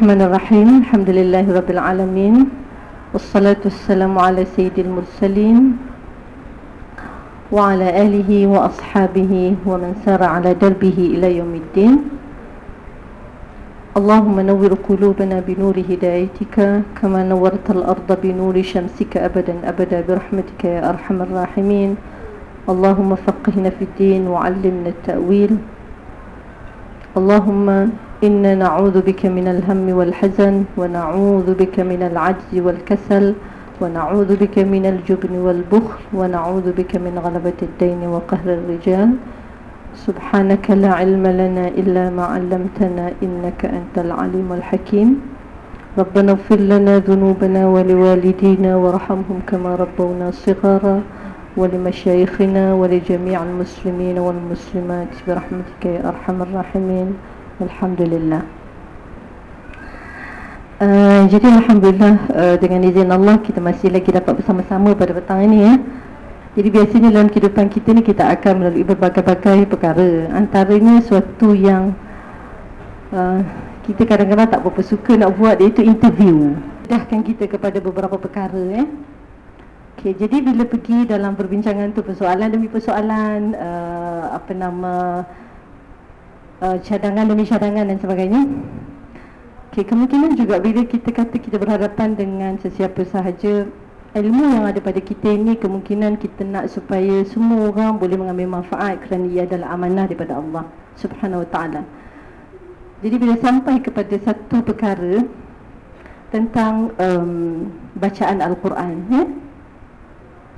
الرحمن الرحيم. الحمد لله رب العالمين. والصلاة والسلام على سيد المرسلين وعلى آله وأصحابه ومن سار على دربه إلى يوم الدين. اللهم نور قلوبنا بنور هدايتك كما نورت الأرض بنور شمسك أبدا أبدا برحمتك يا أرحم الراحمين. اللهم فقهنا في الدين وعلمنا التأويل. اللهم إنا نعوذ بك من الهم والحزن ونعوذ بك من العجز والكسل ونعوذ بك من الجبن والبخل ونعوذ بك من غلبة الدين وقهر الرجال. سبحانك لا علم لنا إلا ما علمتنا إنك أنت العليم الحكيم. ربنا اغفر لنا ذنوبنا ولوالدينا وارحمهم كما ربونا صغارا ولمشايخنا ولجميع المسلمين والمسلمات برحمتك يا أرحم الراحمين. Alhamdulillah. Uh, jadi Alhamdulillah uh, dengan izin Allah kita masih lagi dapat bersama-sama pada petang ini ya. Jadi biasanya dalam kehidupan kita ni kita akan melalui berbagai-bagai perkara Antaranya suatu yang uh, kita kadang-kadang tak berapa suka nak buat iaitu interview Dahkan kita kepada beberapa perkara eh. Okay, jadi bila pergi dalam perbincangan tu persoalan demi persoalan uh, Apa nama uh, cadangan demi cadangan dan sebagainya Okay, kemungkinan juga bila kita kata kita berhadapan dengan sesiapa sahaja Ilmu yang ada pada kita ini kemungkinan kita nak supaya semua orang boleh mengambil manfaat kerana ia adalah amanah daripada Allah Subhanahu Wa Taala. Jadi bila sampai kepada satu perkara tentang um, bacaan Al-Quran ya?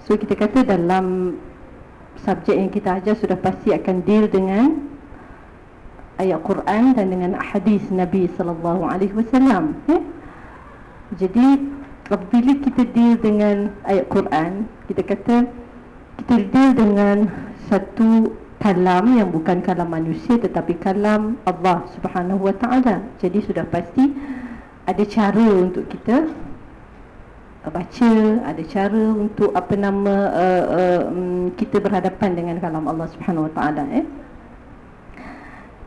So kita kata dalam subjek yang kita ajar sudah pasti akan deal dengan ayat Quran dan dengan hadis Nabi sallallahu alaihi wasallam ya. Jadi apabila kita deal dengan ayat Quran, kita kata kita deal dengan satu kalam yang bukan kalam manusia tetapi kalam Allah Subhanahu wa taala. Jadi sudah pasti ada cara untuk kita baca, ada cara untuk apa nama uh, uh, kita berhadapan dengan kalam Allah Subhanahu wa taala eh.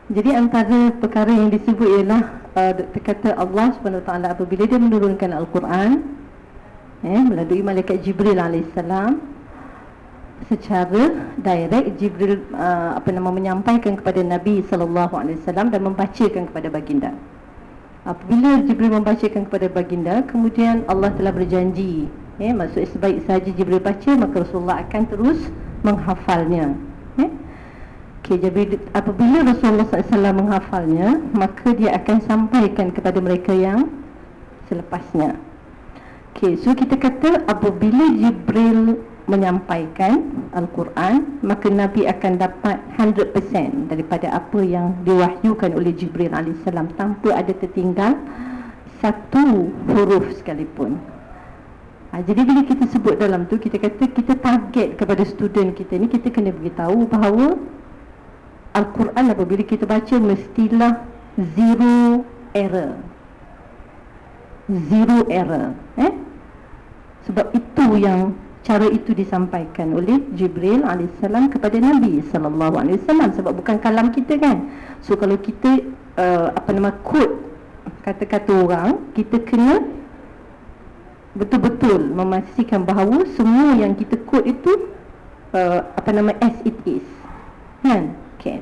Jadi antara perkara yang disebut ialah uh, kata Allah Subhanahu Taala apabila dia menurunkan Al-Quran eh, melalui malaikat Jibril alaihissalam secara direct Jibril uh, apa nama menyampaikan kepada Nabi sallallahu alaihi wasallam dan membacakan kepada baginda. Apabila Jibril membacakan kepada baginda, kemudian Allah telah berjanji, eh, maksud sebaik saja Jibril baca maka Rasulullah akan terus menghafalnya. Eh? Okay, jadi apabila Rasulullah SAW menghafalnya, maka dia akan sampaikan kepada mereka yang selepasnya. Okay, so kita kata apabila Jibril menyampaikan Al-Quran, maka Nabi akan dapat 100% daripada apa yang diwahyukan oleh Jibril AS tanpa ada tertinggal satu huruf sekalipun. Ha, jadi bila kita sebut dalam tu, kita kata kita target kepada student kita ni, kita kena beritahu bahawa Al-Quran apabila kita baca mestilah zero error. Zero error. Eh? Sebab itu yang cara itu disampaikan oleh Jibril alaihissalam kepada Nabi wasallam sebab bukan kalam kita kan. So kalau kita uh, apa nama quote kata-kata orang, kita kena betul-betul memastikan bahawa semua yang kita quote itu uh, apa nama as it is. Kan? Okay.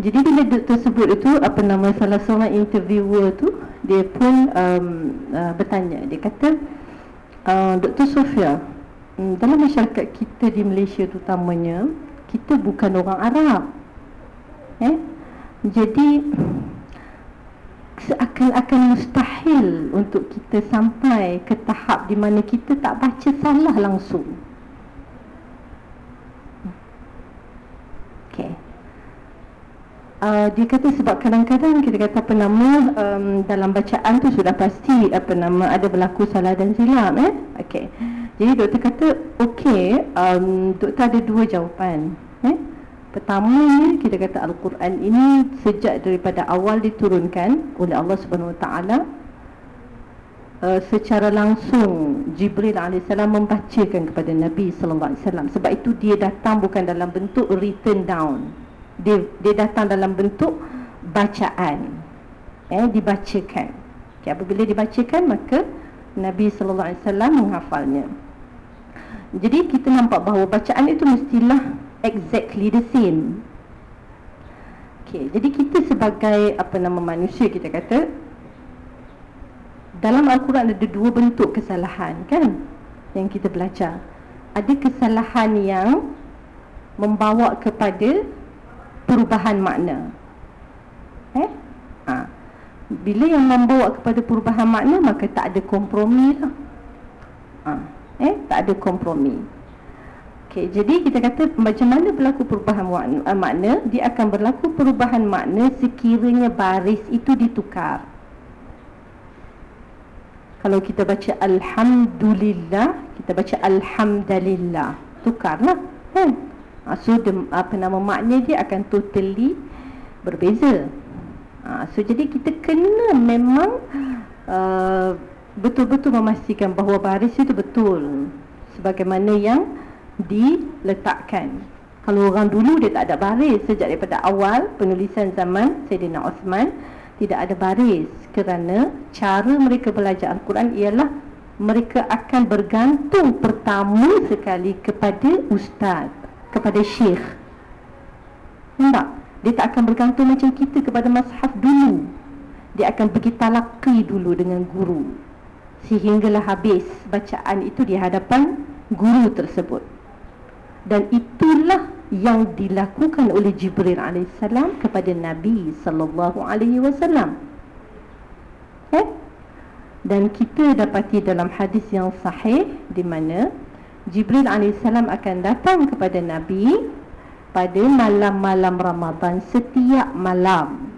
Jadi bila doktor sebut itu apa nama salah seorang interviewer tu dia pun um, uh, bertanya dia kata uh, Dr. Sofia um, dalam masyarakat kita di Malaysia terutamanya kita bukan orang Arab eh jadi seakan-akan mustahil untuk kita sampai ke tahap di mana kita tak baca salah langsung Uh, dia kata sebab kadang-kadang kita kata apa nama um, dalam bacaan tu sudah pasti apa nama ada berlaku salah dan silap eh? Okey. Jadi doktor kata okey um, doktor ada dua jawapan eh? Pertama ni kita kata al-Quran ini sejak daripada awal diturunkan oleh Allah Subhanahu Wa Taala Uh, secara langsung Jibril AS membacakan kepada Nabi SAW sebab itu dia datang bukan dalam bentuk written down dia, dia datang dalam bentuk bacaan. Eh dibacakan. Okay, apabila dibacakan maka Nabi sallallahu alaihi wasallam menghafalnya. Jadi kita nampak bahawa bacaan itu mestilah exactly the same. Okay, jadi kita sebagai apa nama manusia kita kata dalam Al-Quran ada dua bentuk kesalahan kan yang kita belajar. Ada kesalahan yang membawa kepada perubahan makna. Eh? Ha. bila yang membawa kepada perubahan makna maka tak ada kompromi lah. Ha. eh? Tak ada kompromi. Okay, jadi kita kata macam mana berlaku perubahan makna, uh, makna dia akan berlaku perubahan makna sekiranya baris itu ditukar. Kalau kita baca Alhamdulillah kita baca Alhamdulillah tukarlah. Kan ha, so the, apa nama makna dia akan totally berbeza. Ha, so jadi kita kena memang uh, betul-betul memastikan bahawa baris itu betul sebagaimana yang diletakkan. Kalau orang dulu dia tak ada baris sejak daripada awal penulisan zaman Sayyidina Osman tidak ada baris kerana cara mereka belajar Al-Quran ialah mereka akan bergantung pertama sekali kepada ustaz kepada syekh. Nampak? Dia tak akan bergantung macam kita kepada mazhab dulu. Dia akan pergi talaki dulu dengan guru. Sehinggalah habis bacaan itu di hadapan guru tersebut. Dan itulah yang dilakukan oleh Jibril alaihissalam kepada Nabi wasallam. Eh? Dan kita dapati dalam hadis yang sahih di mana Jibril AS akan datang kepada Nabi pada malam-malam Ramadan setiap malam.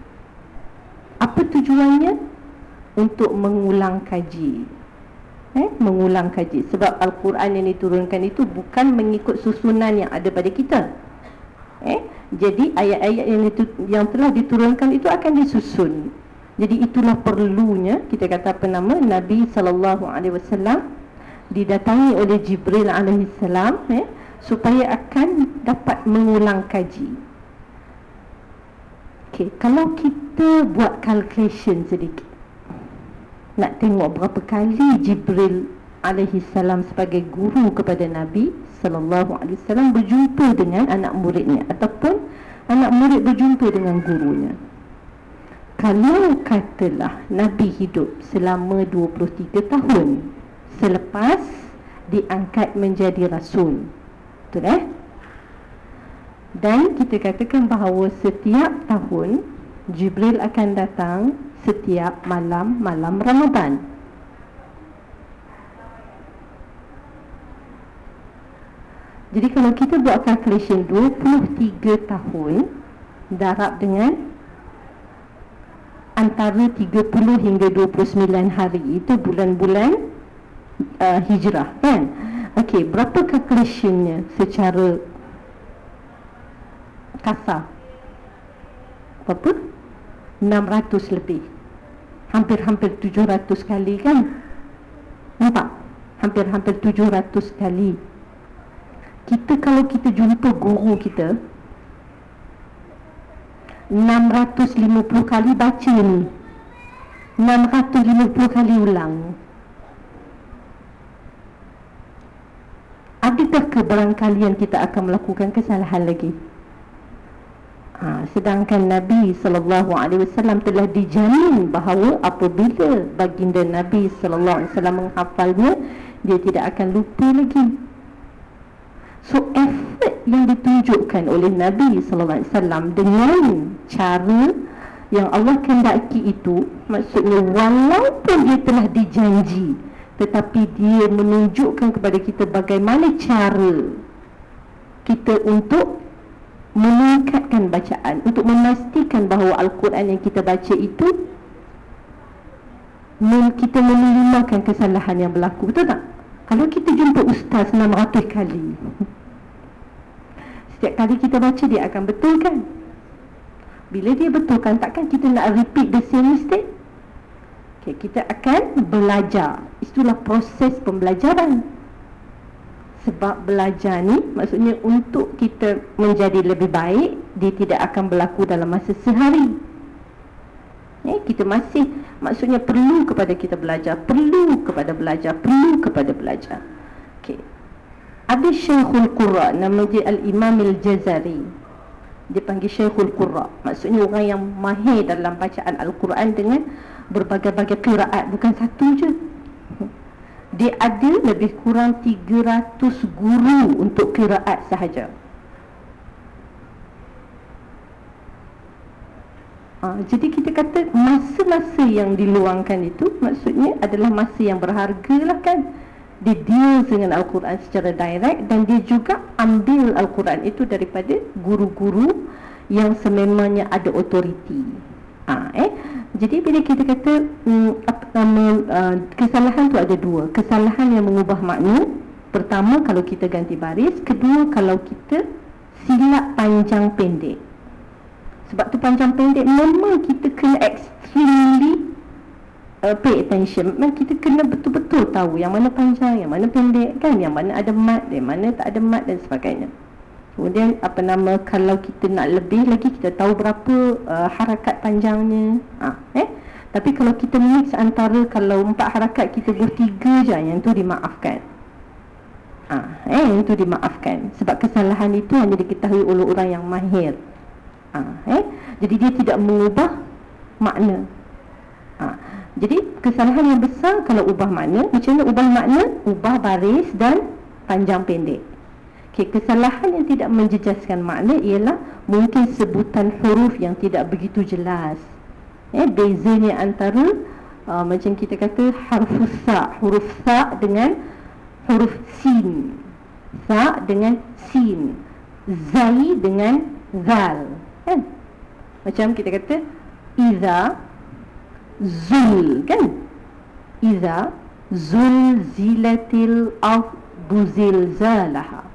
Apa tujuannya? Untuk mengulang kaji. Eh, mengulang kaji. Sebab Al-Quran yang diturunkan itu bukan mengikut susunan yang ada pada kita. Eh, jadi ayat-ayat yang, yang telah diturunkan itu akan disusun jadi itulah perlunya kita kata apa nama Nabi sallallahu alaihi wasallam didatangi oleh Jibril alaihi salam eh, supaya akan dapat mengulang kaji. Okey, kalau kita buat calculation sedikit. Nak tengok berapa kali Jibril alaihi salam sebagai guru kepada Nabi sallallahu alaihi wasallam berjumpa dengan anak muridnya ataupun anak murid berjumpa dengan gurunya kalau katalah Nabi hidup selama 23 tahun selepas diangkat menjadi rasul. Betul eh? Dan kita katakan bahawa setiap tahun Jibril akan datang setiap malam-malam Ramadan. Jadi kalau kita buat calculation 23 tahun darab dengan antara 30 hingga 29 hari itu bulan-bulan uh, hijrah kan? Okey berapa calculationnya secara kasar? Berapa? 600 lebih. Hampir-hampir 700 kali kan? Nampak? Hampir-hampir 700 kali. Kita kalau kita jumpa guru kita 650 kali baca ni. 650 kali ulang Adakah kebarangkalian kita akan melakukan kesalahan lagi? Ha, Sedangkan Nabi SAW telah dijamin bahawa apabila baginda Nabi SAW menghafalnya Dia tidak akan lupa lagi. So effort yang ditunjukkan oleh Nabi SAW dengan cara yang Allah kendaki itu Maksudnya walaupun dia telah dijanji Tetapi dia menunjukkan kepada kita bagaimana cara Kita untuk meningkatkan bacaan Untuk memastikan bahawa Al-Quran yang kita baca itu Kita meminimalkan kesalahan yang berlaku. Betul tak? Kalau kita jumpa ustaz 600 kali Setiap kali kita baca dia akan betulkan Bila dia betulkan takkan kita nak repeat the same mistake okay, Kita akan belajar. Itulah proses pembelajaran. Sebab belajar ni maksudnya untuk kita menjadi lebih baik Dia tidak akan berlaku dalam masa sehari. Eh, kita masih maksudnya perlu kepada kita belajar perlu kepada belajar perlu kepada belajar. Okey. Ada Syekhul Qurra nama dia Al-Imam Al-Jazari. Dia panggil Syekhul Qurra. Maksudnya orang yang mahir dalam bacaan Al-Quran dengan berbagai-bagai qiraat bukan satu je. Dia ada lebih kurang 300 guru untuk qiraat sahaja. Ha, jadi kita kata masa-masa yang diluangkan itu maksudnya adalah masa yang berharga lah kan? Dia deal dengan Al-Quran secara direct dan dia juga ambil Al-Quran itu daripada guru-guru yang sememangnya ada otoriti ha, eh? Jadi bila kita kata um, apa nama uh, kesalahan tu ada dua. Kesalahan yang mengubah makna pertama kalau kita ganti baris kedua kalau kita silap panjang pendek. Sebab tu panjang pendek memang kita kena extremely uh, pay attention. Memang kita kena betul-betul tahu yang mana panjang yang mana pendek kan? Yang mana ada mat yang mana tak ada mat dan sebagainya kemudian apa nama kalau kita nak lebih lagi kita tahu berapa uh, harakat panjangnya ha, eh tapi kalau kita mix antara kalau empat harakat kita buat tiga je yang tu dimaafkan ha, eh yang tu dimaafkan sebab kesalahan itu hanya diketahui oleh orang yang mahir ha, eh? Jadi dia tidak mengubah makna ha. Jadi kesalahan yang besar kalau ubah makna Macam mana ubah makna? Ubah baris dan panjang pendek okay, Kesalahan yang tidak menjejaskan makna ialah Mungkin sebutan huruf yang tidak begitu jelas. Eh, Bezanya antara uh, Macam kita kata huruf sa' Huruf sa' dengan huruf sin. Sa' dengan sin. Zai dengan zal. Kan macam kita kata iza zul kan? Iza zul zilatil af buzil zalaha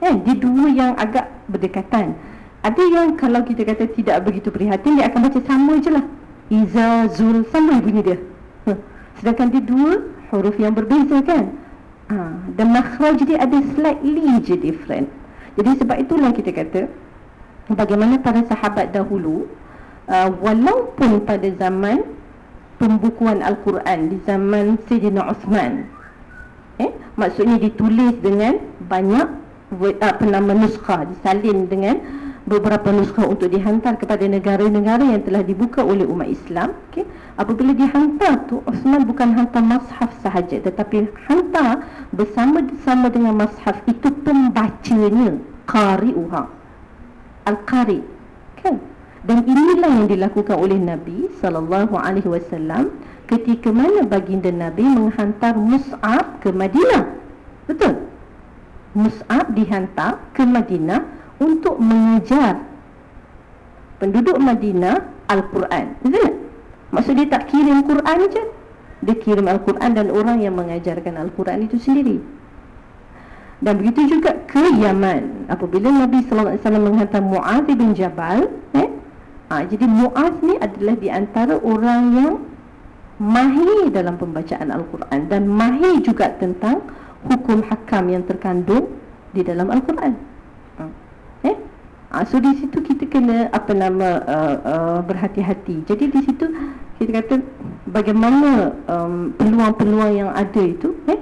kan di dua yang agak berdekatan. Ada yang kalau kita kata tidak begitu prihatin dia akan baca sama je lah. Iza zul sama bunyi dia. Sedangkan dia dua huruf yang berbeza kan? Ha. dan makhraj dia ada slightly je different. Jadi sebab itulah kita kata bagaimana para sahabat dahulu uh, walaupun pada zaman pembukuan Al-Quran di zaman Sayyidina Uthman eh, maksudnya ditulis dengan banyak apa nama nuskha disalin dengan beberapa nuskha untuk dihantar kepada negara-negara yang telah dibuka oleh umat Islam okay. apabila dihantar tu Uthman bukan hantar mashaf sahaja tetapi hantar bersama-sama dengan mashaf itu pembacanya qari'uha al-qari kan? Dan inilah yang dilakukan oleh Nabi sallallahu alaihi wasallam ketika mana baginda Nabi menghantar Mus'ab ke Madinah. Betul Mus'ab dihantar ke Madinah untuk mengajar penduduk Madinah Al-Quran betul maksud dia tak kirim Quran je. Dia kirim Al-Quran dan orang yang mengajarkan Al-Quran itu sendiri. Dan begitu juga ke Yaman. Apabila Nabi wasallam menghantar Muaz bin Jabal eh? Ha, jadi Muaz ni adalah di antara orang yang mahir dalam pembacaan al-Quran dan mahir juga tentang hukum hakam yang terkandung di dalam al-Quran. Eh? Ha, so di situ kita kena apa nama uh, uh, berhati-hati. Jadi di situ kita kata bagaimana um, peluang-peluang yang ada itu eh?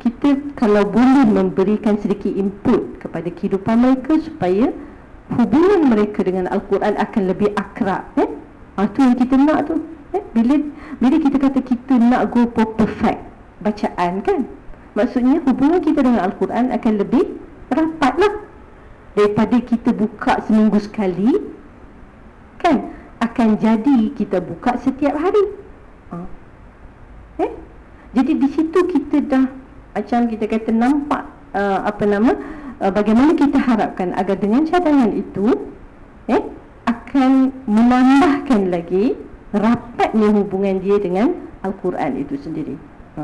Kita kalau boleh memberikan sedikit input kepada kehidupan mereka supaya hubungan mereka dengan Al-Quran akan lebih akrab eh? Ha, tu yang kita nak tu eh? bila, bila kita kata kita nak go for perfect bacaan kan maksudnya hubungan kita dengan Al-Quran akan lebih rapat lah daripada kita buka seminggu sekali kan akan jadi kita buka setiap hari ha. eh? jadi di situ kita dah macam kita kata nampak uh, apa nama uh, bagaimana kita harapkan agar dengan cadangan itu eh akan menambahkan lagi rapatnya hubungan dia dengan al-Quran itu sendiri. Ha.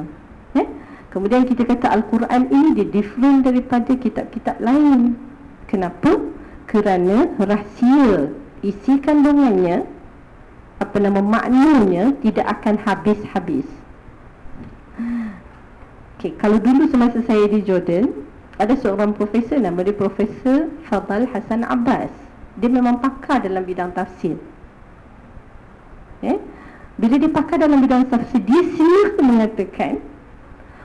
Eh? Kemudian kita kata al-Quran ini dia different daripada kitab-kitab lain. Kenapa? Kerana rahsia isi kandungannya apa nama maknanya tidak akan habis-habis. Okay, kalau dulu semasa saya di Jordan, ada seorang profesor nama dia Profesor Fadal Hassan Abbas. Dia memang pakar dalam bidang tafsir. eh bila dipakai dalam bidang tafsir dia sendiri mengatakan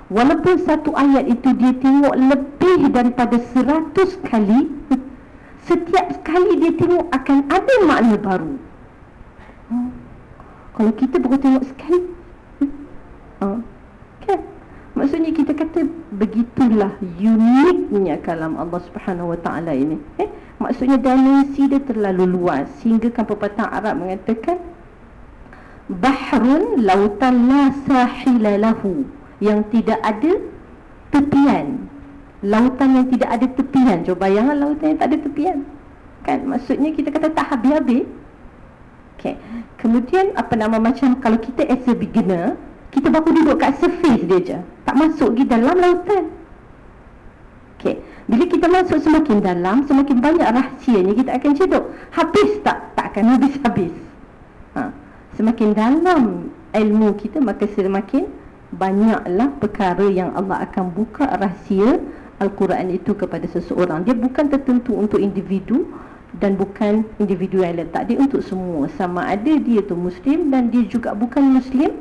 walaupun satu ayat itu dia tengok lebih daripada seratus kali setiap kali dia tengok akan ada makna baru. Hmm. kalau kita baru tengok sekali hmm. kan? Maksudnya kita kata begitulah uniknya kalam Allah Subhanahu Wa Taala ini. Eh? Maksudnya dimensi dia terlalu luas sehingga kan pepatah Arab mengatakan bahrun lautan la sahila lahu yang tidak ada tepian. Lautan yang tidak ada tepian. Cuba bayangkan lautan yang tak ada tepian. Kan? Maksudnya kita kata tak habis-habis. Okay. kemudian apa nama macam kalau kita as a beginner kita baru duduk kat surface dia je. Tak masuk di dalam lautan. Okay. bila kita masuk semakin dalam semakin banyak rahsianya kita akan cedok. Habis tak? tak akan habis-habis. Ha. Semakin dalam ilmu kita maka semakin banyaklah perkara yang Allah akan buka rahsia Al-Quran itu kepada seseorang. Dia bukan tertentu untuk individu dan bukan individu yang letak dia untuk semua. Sama ada dia tu muslim dan dia juga bukan muslim.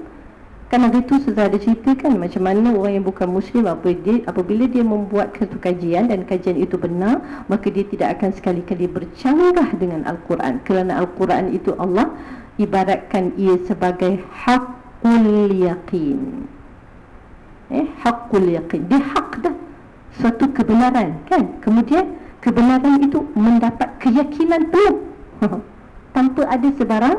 Kan ada tu sudah ada ceritakan macam mana orang yang bukan muslim apa dia, apabila dia membuat satu kajian dan kajian itu benar maka dia tidak akan sekali-kali bercanggah dengan Al-Quran. Kerana Al-Quran itu Allah ibaratkan ia sebagai hakul yakin eh hakul yakin dia hak dah. Suatu kebenaran kan? Kemudian kebenaran itu mendapat keyakinan penuh. Tanpa ada sebarang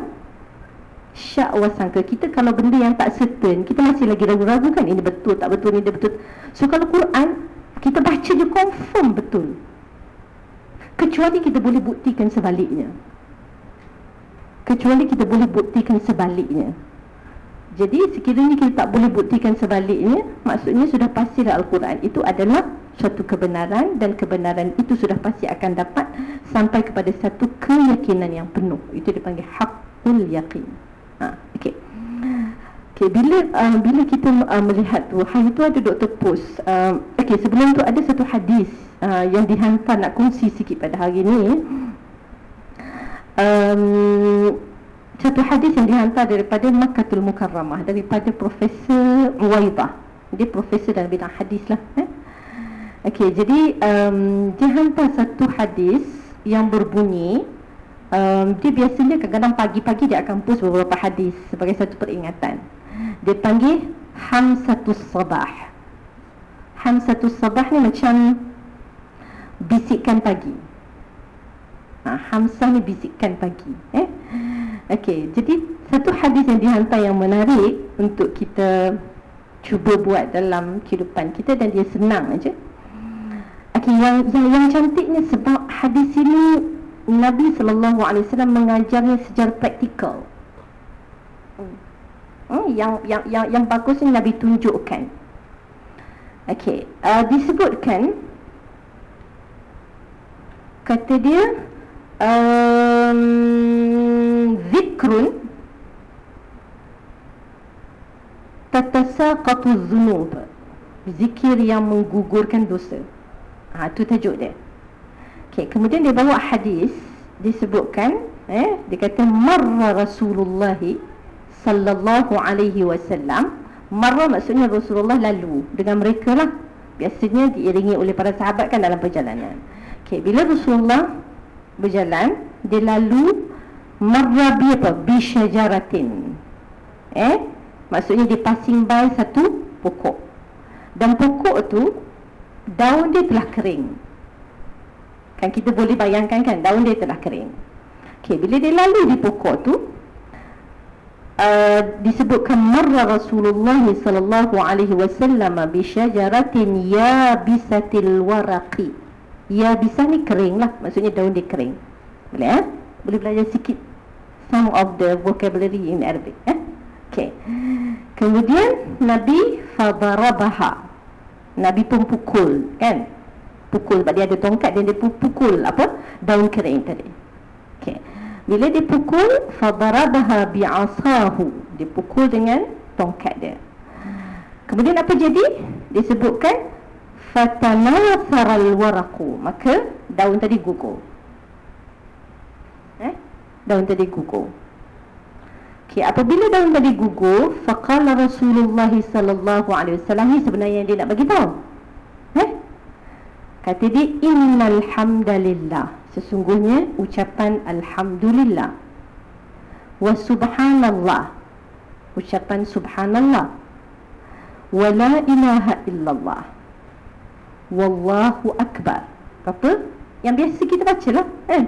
syak wasangka kita kalau benda yang tak certain kita masih lagi ragu-ragu kan? Ini betul tak betul ini betul. So kalau Quran kita baca je confirm betul. Kecuali kita boleh buktikan sebaliknya. Kecuali kita boleh buktikan sebaliknya jadi sekiranya kita tak boleh buktikan sebaliknya maksudnya sudah pasti Al-Quran itu adalah suatu kebenaran dan kebenaran itu sudah pasti akan dapat sampai kepada satu keyakinan yang penuh itu dipanggil hakul yakin ha, okay. Okay, bila uh, bila kita uh, melihat tu hari tu ada Dr. Pus uh, okay, sebelum tu ada satu hadis uh, yang dihantar nak kongsi sikit pada hari ni um, satu hadis yang dihantar daripada Makkatul Mukarramah daripada Profesor Uwaidah dia profesor dalam bidang hadis lah eh? Okey, jadi um, dia hantar satu hadis yang berbunyi um, dia biasanya kadang-kadang pagi-pagi dia akan post beberapa hadis sebagai satu peringatan dia panggil Hamsatus Sabah Hamsatus Sabah ni macam bisikan pagi ha, Hamzah ni bisikkan pagi eh? Okey, jadi satu hadis yang dihantar yang menarik untuk kita cuba buat dalam kehidupan kita dan dia senang aja. Okey, yang, yang yang cantiknya sebab hadis ini Nabi sallallahu alaihi wasallam mengajarnya secara praktikal. Hmm, yang yang yang yang bagus ni Nabi tunjukkan. Okey, uh, disebutkan kata dia um, zikrun tatasaqatu dhunub zikir yang menggugurkan dosa. Ha tu tajuk dia. Okey kemudian dia bawa hadis disebutkan eh dia kata marra rasulullah sallallahu alaihi wasallam. Marra maksudnya rasulullah lalu dengan mereka lah. Biasanya diiringi oleh para sahabat kan dalam perjalanan. Okey bila rasulullah berjalan dia lalu marrabi apa? Bisyajaratin eh? Maksudnya dia passing by satu pokok. Dan pokok tu daun dia telah kering. Kan kita boleh bayangkan kan daun dia telah kering. Okey bila dia lalu di pokok tu uh, disebutkan marra Rasulullah sallallahu alaihi wasallam bi syajaratin ya bisatil waraqi Ya bisa ni kering lah. Maksudnya daun dia kering. Boleh eh? Boleh belajar sikit Some of the vocabulary in Arabic eh? Okay. Kemudian Nabi Fadarabaha. Nabi pun pukul Kan? Pukul Sebab dia ada tongkat Dan dia pun pukul Apa? Daun kering tadi. Okay. Bila dia pukul Fadarabaha bi'asahu. Dia pukul dengan Tongkat dia. Kemudian apa jadi? Disebutkan fatanathara alwaraqu maka daun tadi gugur eh daun tadi gugur Okay, apabila daun tadi gugur, faqala Rasulullah sallallahu alaihi wasallam ni sebenarnya yang dia nak bagi tahu. Eh? Kata dia innal hamdalillah. Sesungguhnya ucapan alhamdulillah wa subhanallah. Ucapan subhanallah. Wa la ilaha illallah. Wallahu akbar. Apa? Yang biasa kita baca lah. Eh?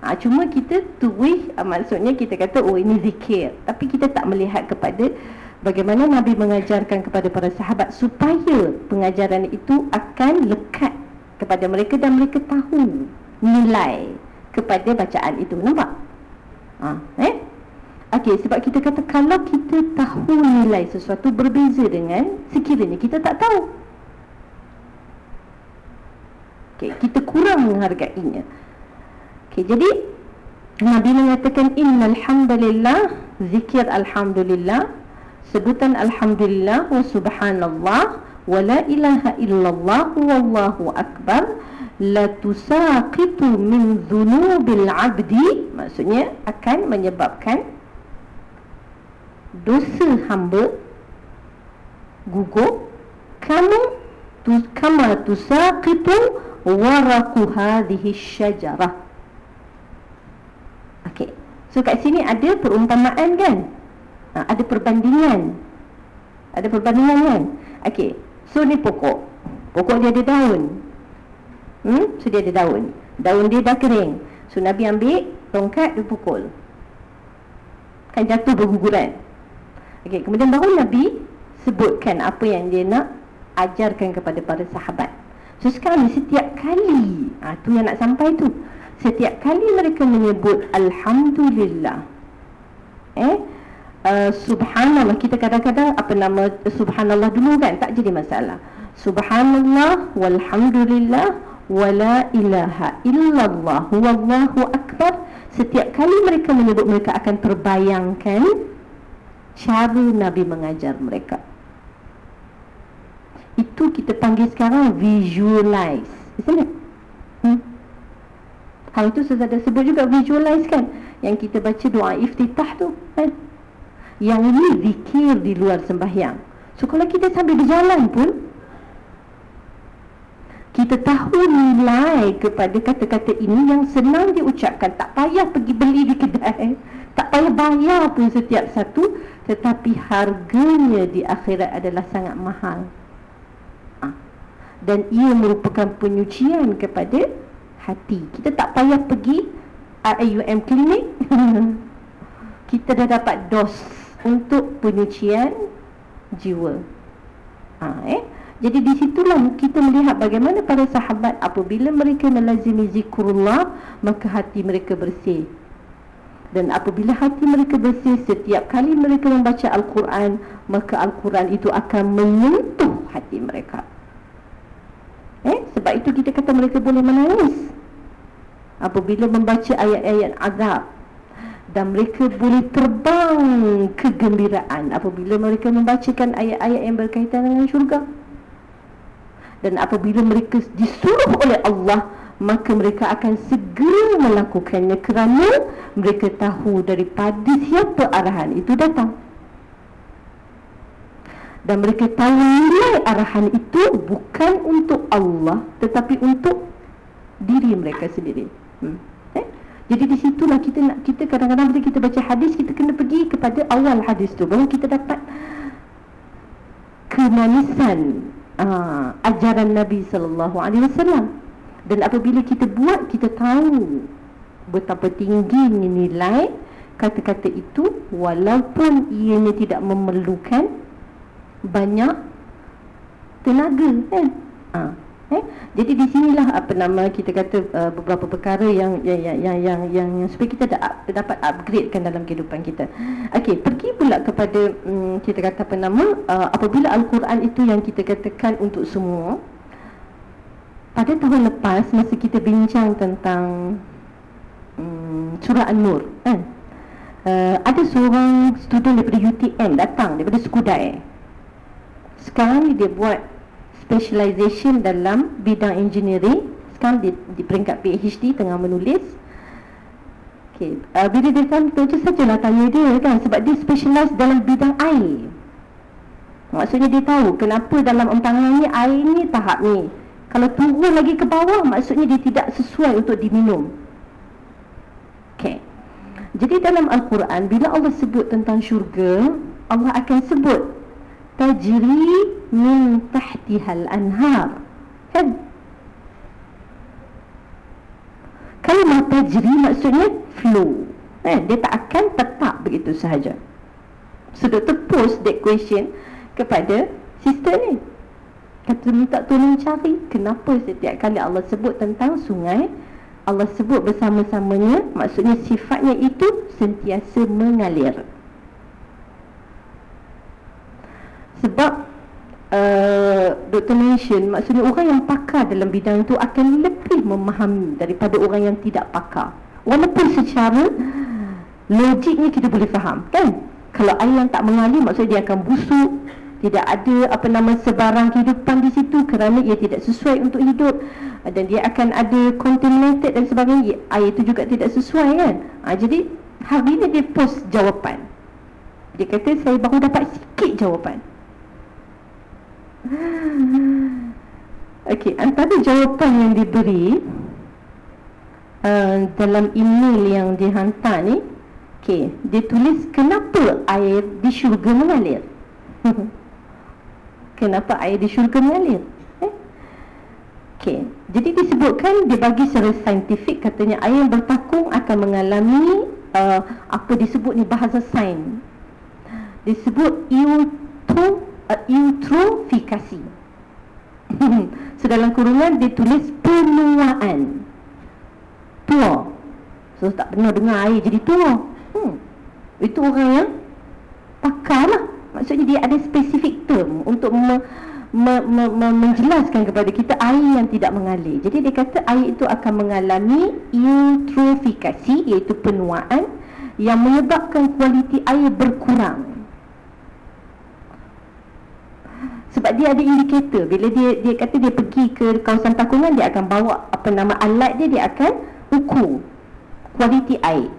Ha, cuma kita tuih ha, maksudnya kita kata oh ini zikir tapi kita tak melihat kepada bagaimana Nabi mengajarkan kepada para sahabat supaya pengajaran itu akan lekat kepada mereka dan mereka tahu nilai kepada bacaan itu nampak ha, eh Okey, sebab kita kata kalau kita tahu nilai sesuatu berbeza dengan sekiranya kita tak tahu. Okey, kita kurang menghargainya. Okay, jadi Nabi mengatakan innal hamdalillah zikir alhamdulillah sebutan alhamdulillah wa subhanallah wa la ilaha illallah wallahu akbar la tusaqitu min dhunubil abdi maksudnya akan menyebabkan dosa hamba gugur kamu tu kama tusaqitu waraku hadhihi syajarah Okey. So kat sini ada perumpamaan kan? Ha, ada perbandingan. Ada perbandingan kan? Okey. So ni pokok. Pokok dia ada daun. Hmm? So dia ada daun. Daun dia dah kering. So Nabi ambil tongkat dia pukul. Kan jatuh berguguran. Okey, kemudian baru Nabi sebutkan apa yang dia nak ajarkan kepada para sahabat. So sekarang setiap kali, ha, tu yang nak sampai tu. Setiap kali mereka menyebut Alhamdulillah. Eh? Uh, Subhanallah kita kadang-kadang apa nama Subhanallah dulu kan tak jadi masalah. Subhanallah walhamdulillah wala ilaha illallah wallahu akbar. Setiap kali mereka menyebut mereka akan terbayangkan cara Nabi mengajar mereka itu kita panggil sekarang visualize isn't it? Hmm? Hal itu saya dah sebut juga visualize kan Yang kita baca doa iftitah tu kan Yang ini zikir di luar sembahyang So kalau kita sambil berjalan pun Kita tahu nilai kepada kata-kata ini Yang senang diucapkan Tak payah pergi beli di kedai Tak payah bayar pun setiap satu Tetapi harganya di akhirat adalah sangat mahal ha. Dan ia merupakan penyucian kepada hati. Kita tak payah pergi RAUM klinik. Kita dah dapat dos Untuk penyucian jiwa. Ha, eh? Jadi di situlah kita melihat bagaimana para sahabat Apabila mereka melazimi zikrullah Maka hati mereka bersih. Dan apabila hati mereka bersih Setiap kali mereka membaca Al-Quran Maka Al-Quran itu akan menyentuh hati mereka Eh, sebab itu kita kata mereka boleh menangis. Apabila membaca ayat-ayat azab dan mereka boleh terbang kegembiraan apabila mereka membacakan ayat-ayat yang berkaitan dengan syurga. Dan apabila mereka disuruh oleh Allah maka mereka akan segera melakukannya kerana mereka tahu daripada siapa arahan itu datang dan mereka tahu nilai arahan itu bukan untuk Allah tetapi untuk diri mereka sendiri hmm. eh? Jadi di situlah kita nak kita kadang-kadang bila kita baca hadis kita kena pergi kepada awal hadis tu baru kita dapat kemanisan uh, ajaran Nabi sallallahu alaihi wasallam. Dan apabila kita buat kita tahu betapa tinggi nilai kata-kata itu walaupun ianya tidak memerlukan banyak tenaga kan. Uh. Eh? Jadi di sinilah apa nama kita kata uh, beberapa perkara yang yang yang yang yang, yang, yang supaya kita da, dapat upgradekan dalam kehidupan kita. Okey, pergi pula kepada um, kita kata apa nama uh, apabila al-Quran itu yang kita katakan untuk semua. Pada tahun lepas masa kita bincang tentang um, surah An-Nur kan. Uh, ada seorang student daripada UTM datang daripada Skudai. Sekarang ni dia buat specialization dalam bidang engineering sekarang di, di peringkat PhD tengah menulis Okay. Uh, bila dia kan tu sajalah tanya dia kan sebab dia specialize dalam bidang air. Maksudnya dia tahu kenapa dalam empangan ni air ni tahap ni. Kalau turun lagi ke bawah maksudnya dia tidak sesuai untuk diminum. Okay. Jadi dalam Al-Quran bila Allah sebut tentang syurga, Allah akan sebut tajri min tahtihal anhar. Kan? Kalimah tajri maksudnya flow. Eh, dia tak akan tetap begitu sahaja. So, Dr. post that question kepada sister ni. Kata minta tolong cari kenapa setiap kali Allah sebut tentang sungai, Allah sebut bersama-samanya, maksudnya sifatnya itu sentiasa mengalir. Sebab uh, Dr. mention maksudnya orang yang pakar dalam bidang itu akan lebih memahami daripada orang yang tidak pakar. Walaupun secara logiknya kita boleh faham kan? Kalau air yang tak mengalir maksudnya dia akan busuk tidak ada apa nama sebarang kehidupan di situ kerana ia tidak sesuai untuk hidup. Dan dia akan ada contaminated dan sebagainya air itu juga tidak sesuai kan? Ha, jadi hari ini dia post jawapan. Dia kata saya baru dapat sikit jawapan Okey, antara jawapan yang diberi uh, dalam email yang dihantar ni, okey, dia tulis kenapa air di syurga mengalir? kenapa air di syurga mengalir? Eh? Okey, jadi disebutkan dia bagi secara saintifik katanya air yang bertakung akan mengalami uh, apa disebut ni bahasa sains. Disebut euto eutrofikasi. so dalam kurungan dia tulis penuaan. Tua. So tak pernah dengar air jadi tua. Hmm. Itu orang yang pakar lah. Maksudnya dia ada spesifik term untuk me, me, me, me, menjelaskan kepada kita air yang tidak mengalir. Jadi dia kata air itu akan mengalami eutrofikasi iaitu penuaan yang menyebabkan kualiti air berkurang. Sebab dia ada indikator bila dia dia kata dia pergi ke kawasan takungan dia akan bawa apa nama alat dia dia akan ukur kualiti air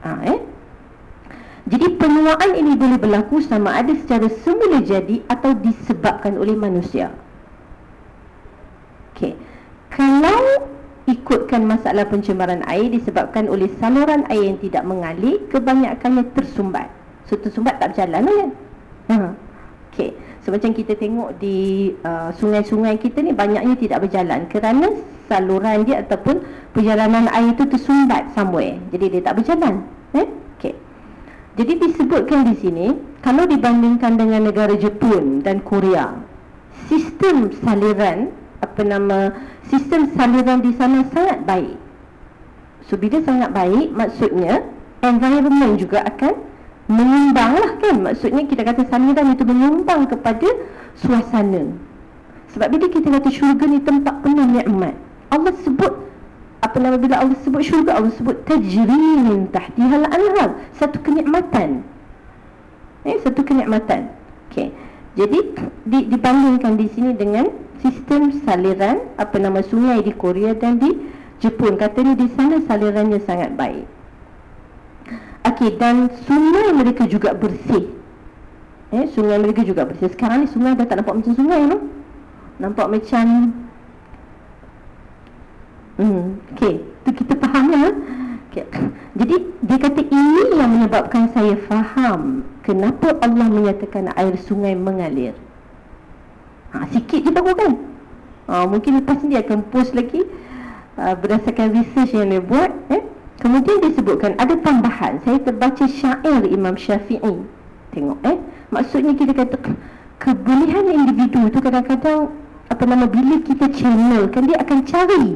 ha, eh? jadi penuaan ini boleh berlaku sama ada secara semula jadi atau disebabkan oleh manusia Okay, kalau ikutkan masalah pencemaran air disebabkan oleh saluran air yang tidak mengalir kebanyakannya tersumbat so tersumbat tak berjalan kan ha. Okay. So macam kita tengok di uh, sungai-sungai kita ni banyaknya tidak berjalan kerana saluran dia ataupun perjalanan air itu tersumbat somewhere. Jadi dia tak berjalan. Eh? Okay. Jadi disebutkan di sini kalau dibandingkan dengan negara Jepun dan Korea, sistem saliran apa nama sistem saliran di sana sangat baik. So bila sangat baik maksudnya environment juga akan menyumbang lah kan? Maksudnya kita kata samiran itu menyumbang kepada suasana. Sebab bila kita kata syurga ni tempat penuh nikmat Allah sebut apa nama bila Allah sebut syurga? Allah sebut tajrin tahtihal anhar. Satu kenikmatan. Eh satu kenikmatan. Okey. Jadi di, dibandingkan di sini dengan sistem saliran apa nama sungai di Korea dan di Jepun. Katanya di sana salirannya sangat baik Okey dan sungai mereka juga bersih. Eh sungai mereka juga bersih. Sekarang ni sungai dah tak nampak macam sungai no? Nampak macam Hmm, okey, tu kita faham ya. Okay. Jadi dia kata ini yang menyebabkan saya faham kenapa Allah menyatakan air sungai mengalir. Ha, sikit je baru kan? Ha, mungkin lepas ni dia akan post lagi uh, berdasarkan research yang dia buat eh? Kemudian disebutkan ada tambahan. Saya terbaca syair Imam Syafi'i. Tengok eh? Maksudnya kita kata Kebolehan individu tu kadang-kadang Apa nama Bila kita channel kan Dia akan cari.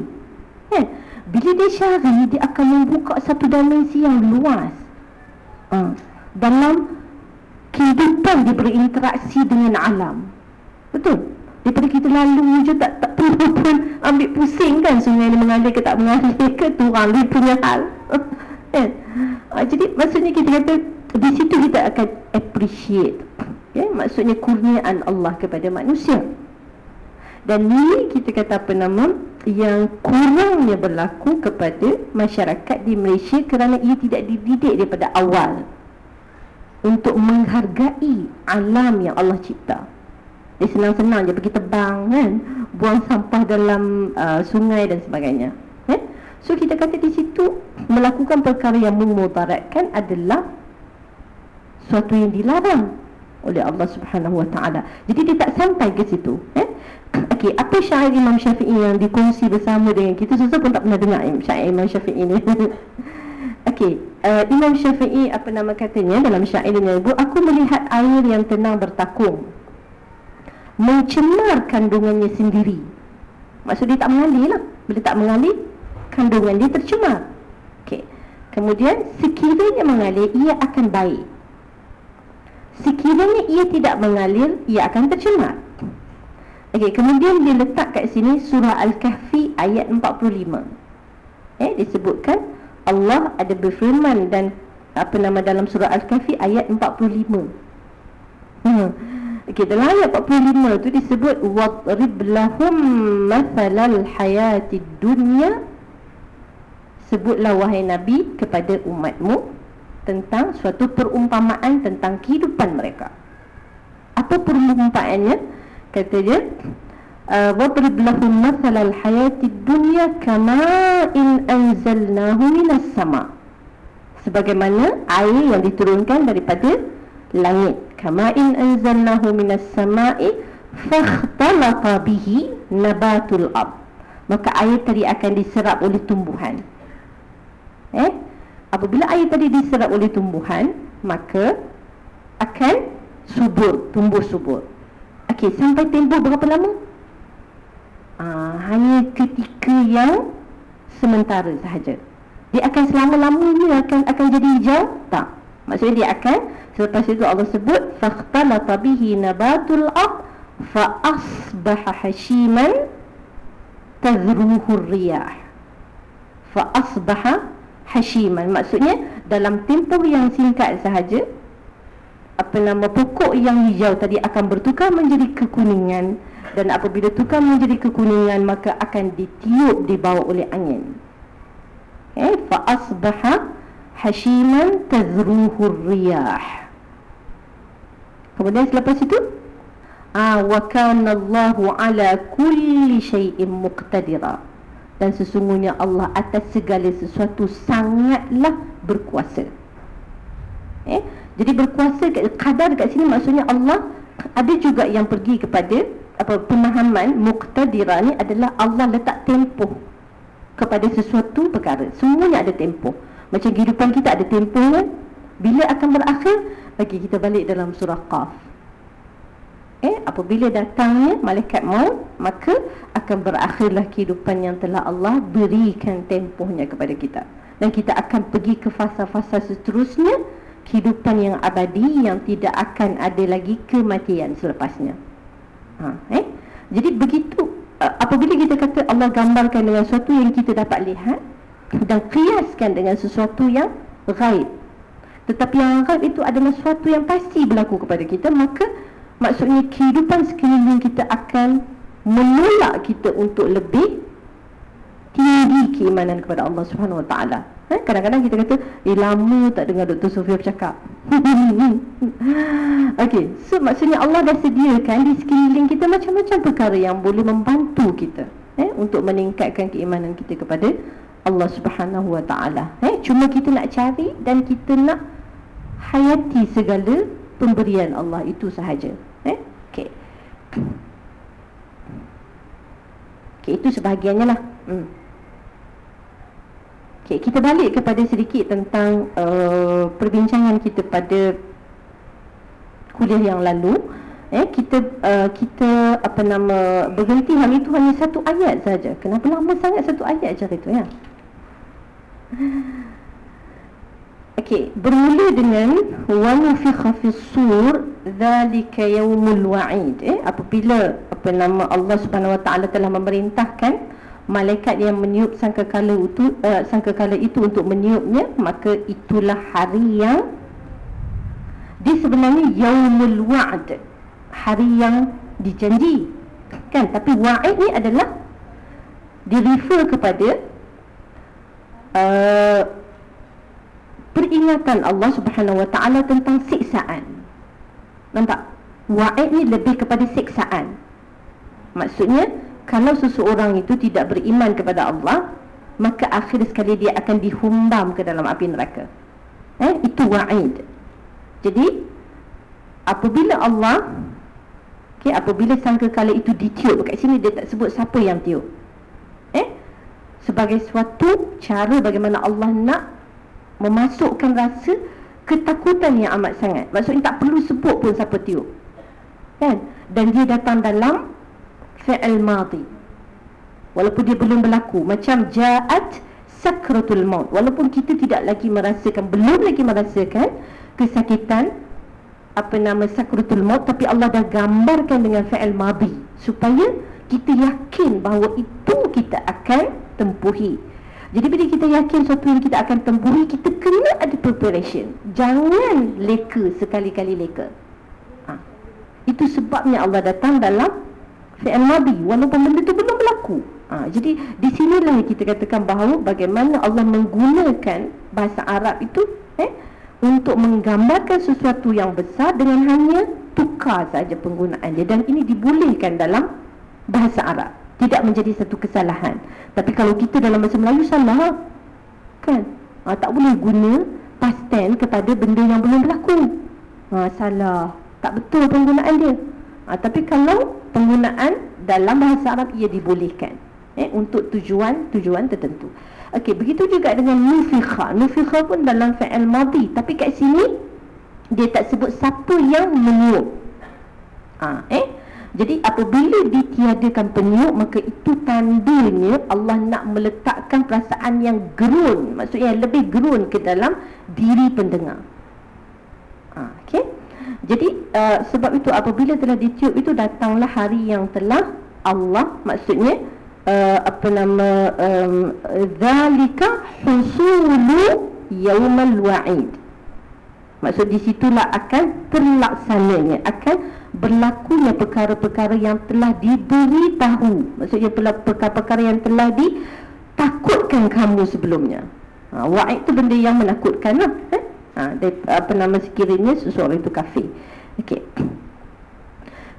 Eh? Bila dia cari Dia akan membuka satu dimensi yang luas. Uh, Dalam Kehidupan dia berinteraksi dengan alam. Betul? Daripada kita lalu je tak, tak perlu pun ambil pusing kan Sungai ni mengalir ke tak mengalir ke Turang dia punya hal eh? ha, Jadi maksudnya kita kata Di situ kita akan appreciate ya? Maksudnya kurniaan Allah kepada manusia Dan ni kita kata apa nama yang kurangnya berlaku kepada masyarakat di Malaysia kerana ia tidak dididik daripada awal untuk menghargai alam yang Allah cipta. Dia senang-senang je pergi tebang kan, buang sampah dalam uh, sungai dan sebagainya. Eh? So kita kata di situ melakukan perkara yang memudaratkan adalah suatu yang dilarang oleh Allah Subhanahu Wa Taala. Jadi dia tak sampai ke situ. Eh? Okey, apa syair Imam Syafi'i yang dikongsi bersama dengan kita? Susah pun tak pernah dengar syair Imam Syafi'i ni. Okey, uh, Imam Syafi'i apa nama katanya dalam syairnya ibu, aku melihat air yang tenang bertakung mencemar kandungannya sendiri. Maksud dia tak mengalir lah. Bila tak mengalir, kandungan dia tercemar. Okey. Kemudian sekiranya mengalir, ia akan baik. Sekiranya ia tidak mengalir, ia akan tercemar. Okey, kemudian dia letak kat sini surah Al-Kahfi ayat 45. Eh, disebutkan Allah ada berfirman dan apa nama dalam surah Al-Kahfi ayat 45. Hmm. Okey, dalam ayat 45 tu disebut wadrib lahum mathalal hayatid dunya sebutlah wahai nabi kepada umatmu tentang suatu perumpamaan tentang kehidupan mereka. Apa perumpamaannya? kata dia uh, wadrib mathal al hayati dunya kama in anzalnahu minas sama sebagaimana air yang diturunkan daripada langit kama in anzalnahu minas sama'i fakhtalata bihi nabatul ab maka air tadi akan diserap oleh tumbuhan eh apabila air tadi diserap oleh tumbuhan maka akan subur tumbuh subur Okey, sampai tempoh berapa lama? Uh, hanya ketika yang sementara sahaja. Dia akan selama-lamanya akan akan jadi hijau? Tak. Maksudnya dia akan selepas itu Allah sebut fakhtalata bihi nabatul ard fa asbaha hashiman tazruhu riyah. Fa asbaha hashiman. Maksudnya dalam tempoh yang singkat sahaja apa nama pokok yang hijau tadi akan bertukar menjadi kekuningan dan apabila tukar menjadi kekuningan maka akan ditiup dibawa oleh angin. Eh, fa asbaha hashiman tazruhu riyah. Kemudian selepas itu ah wa kana Allahu ala kulli shay'in muqtadira. Dan sesungguhnya Allah atas segala sesuatu sangatlah berkuasa. Eh, jadi berkuasa kadar dekat sini maksudnya Allah ada juga yang pergi kepada apa pemahaman muqtadira ni adalah Allah letak tempoh kepada sesuatu perkara. Semuanya ada tempoh. Macam kehidupan kita ada tempoh kan? Bila akan berakhir? Bagi kita balik dalam surah Qaf. Eh, apabila datangnya malaikat maut, maka akan berakhirlah kehidupan yang telah Allah berikan tempohnya kepada kita. Dan kita akan pergi ke fasa-fasa seterusnya kehidupan yang abadi yang tidak akan ada lagi kematian selepasnya. Ha, eh? Jadi begitu uh, apabila kita kata Allah gambarkan dengan sesuatu yang kita dapat lihat dan kiaskan dengan sesuatu yang gaib. Tetapi yang gaib itu adalah sesuatu yang pasti berlaku kepada kita maka maksudnya kehidupan sekeliling kita akan menolak kita untuk lebih tinggi keimanan kepada Allah Subhanahu Taala. Eh, kadang-kadang kita kata, eh lama tak dengar Dr. Sofia bercakap. Okey, so maksudnya Allah dah sediakan di sekeliling kita macam-macam perkara yang boleh membantu kita eh, untuk meningkatkan keimanan kita kepada Allah Subhanahu Wa Taala. Eh, cuma kita nak cari dan kita nak hayati segala pemberian Allah itu sahaja. Eh, okey. Okey, itu sebahagiannya lah. Hmm. Okay, kita balik kepada sedikit tentang uh, perbincangan kita pada kuliah yang lalu. Eh, kita uh, kita apa nama berhenti hal itu hanya satu ayat saja. Kenapa lama sangat satu ayat je itu ya? Okey, bermula dengan wa nufikha fis sur zalika yaumul wa'id. Eh, apabila apa nama Allah Subhanahu Wa Taala telah memerintahkan malaikat yang meniup sangkakala itu uh, sangkakala itu untuk meniupnya maka itulah hari yang di sebenarnya yaumul wa'd hari yang dijanji kan tapi wa'id ni adalah direfer kepada uh, peringatan Allah Subhanahu Wa Taala tentang siksaan. Nampak? Wa'id ni lebih kepada siksaan. Maksudnya, kalau seseorang itu tidak beriman kepada Allah, maka akhir sekali dia akan dihumbam ke dalam api neraka. Eh, itu wa'id. Jadi, apabila Allah okay, apabila sangka kala itu ditiup kat sini dia tak sebut siapa yang tiup. Eh? Sebagai suatu cara bagaimana Allah nak memasukkan rasa ketakutan yang amat sangat. Maksudnya tak perlu sebut pun siapa tiup. Kan? Dan dia datang dalam fi'il madhi. Walaupun dia belum berlaku. Macam ja'at sakratul maut. Walaupun kita tidak lagi merasakan, belum lagi merasakan kesakitan apa nama sakratul maut tapi Allah dah gambarkan dengan fi'il madhi supaya kita yakin bahawa itu kita akan tempuhi jadi bila kita yakin sesuatu yang kita akan tempuhi kita kena ada preparation. Jangan leka sekali-kali leka. Ha. itu sebabnya Allah datang dalam fi'il madhi walaupun benda itu belum berlaku. Ha. jadi di sinilah kita katakan bahawa bagaimana Allah menggunakan bahasa Arab itu eh, untuk menggambarkan sesuatu yang besar dengan hanya tukar saja penggunaan dia. Dan ini dibolehkan dalam bahasa Arab tidak menjadi satu kesalahan. Tapi kalau kita dalam bahasa Melayu salah kan? Ha, tak boleh guna past tense kepada benda yang belum berlaku. Ha, salah. Tak betul penggunaan dia. Ha, tapi kalau penggunaan dalam bahasa Arab ia dibolehkan eh, untuk tujuan-tujuan tertentu. Okey, begitu juga dengan nufikha. Nufikha pun dalam fi'il madhi, tapi kat sini dia tak sebut siapa yang meniup. Ha, eh? Jadi apabila ditiadakan peniup maka itu tandanya Allah nak meletakkan perasaan yang gerun, maksudnya lebih gerun ke dalam diri pendengar. Ha, okey. Jadi uh, sebab itu apabila telah ditiup itu datanglah hari yang telah Allah maksudnya uh, apa nama um, zalika husulu yaumal wa'id maksud di situlah akan terlaksananya akan berlakunya perkara-perkara yang telah diberitahu. Maksudnya perkara-perkara yang telah ditakutkan kamu sebelumnya. Ha, wa'id tu benda yang menakutkan lah, eh? ha, apa nama sekiranya seseorang itu kafir. Okey.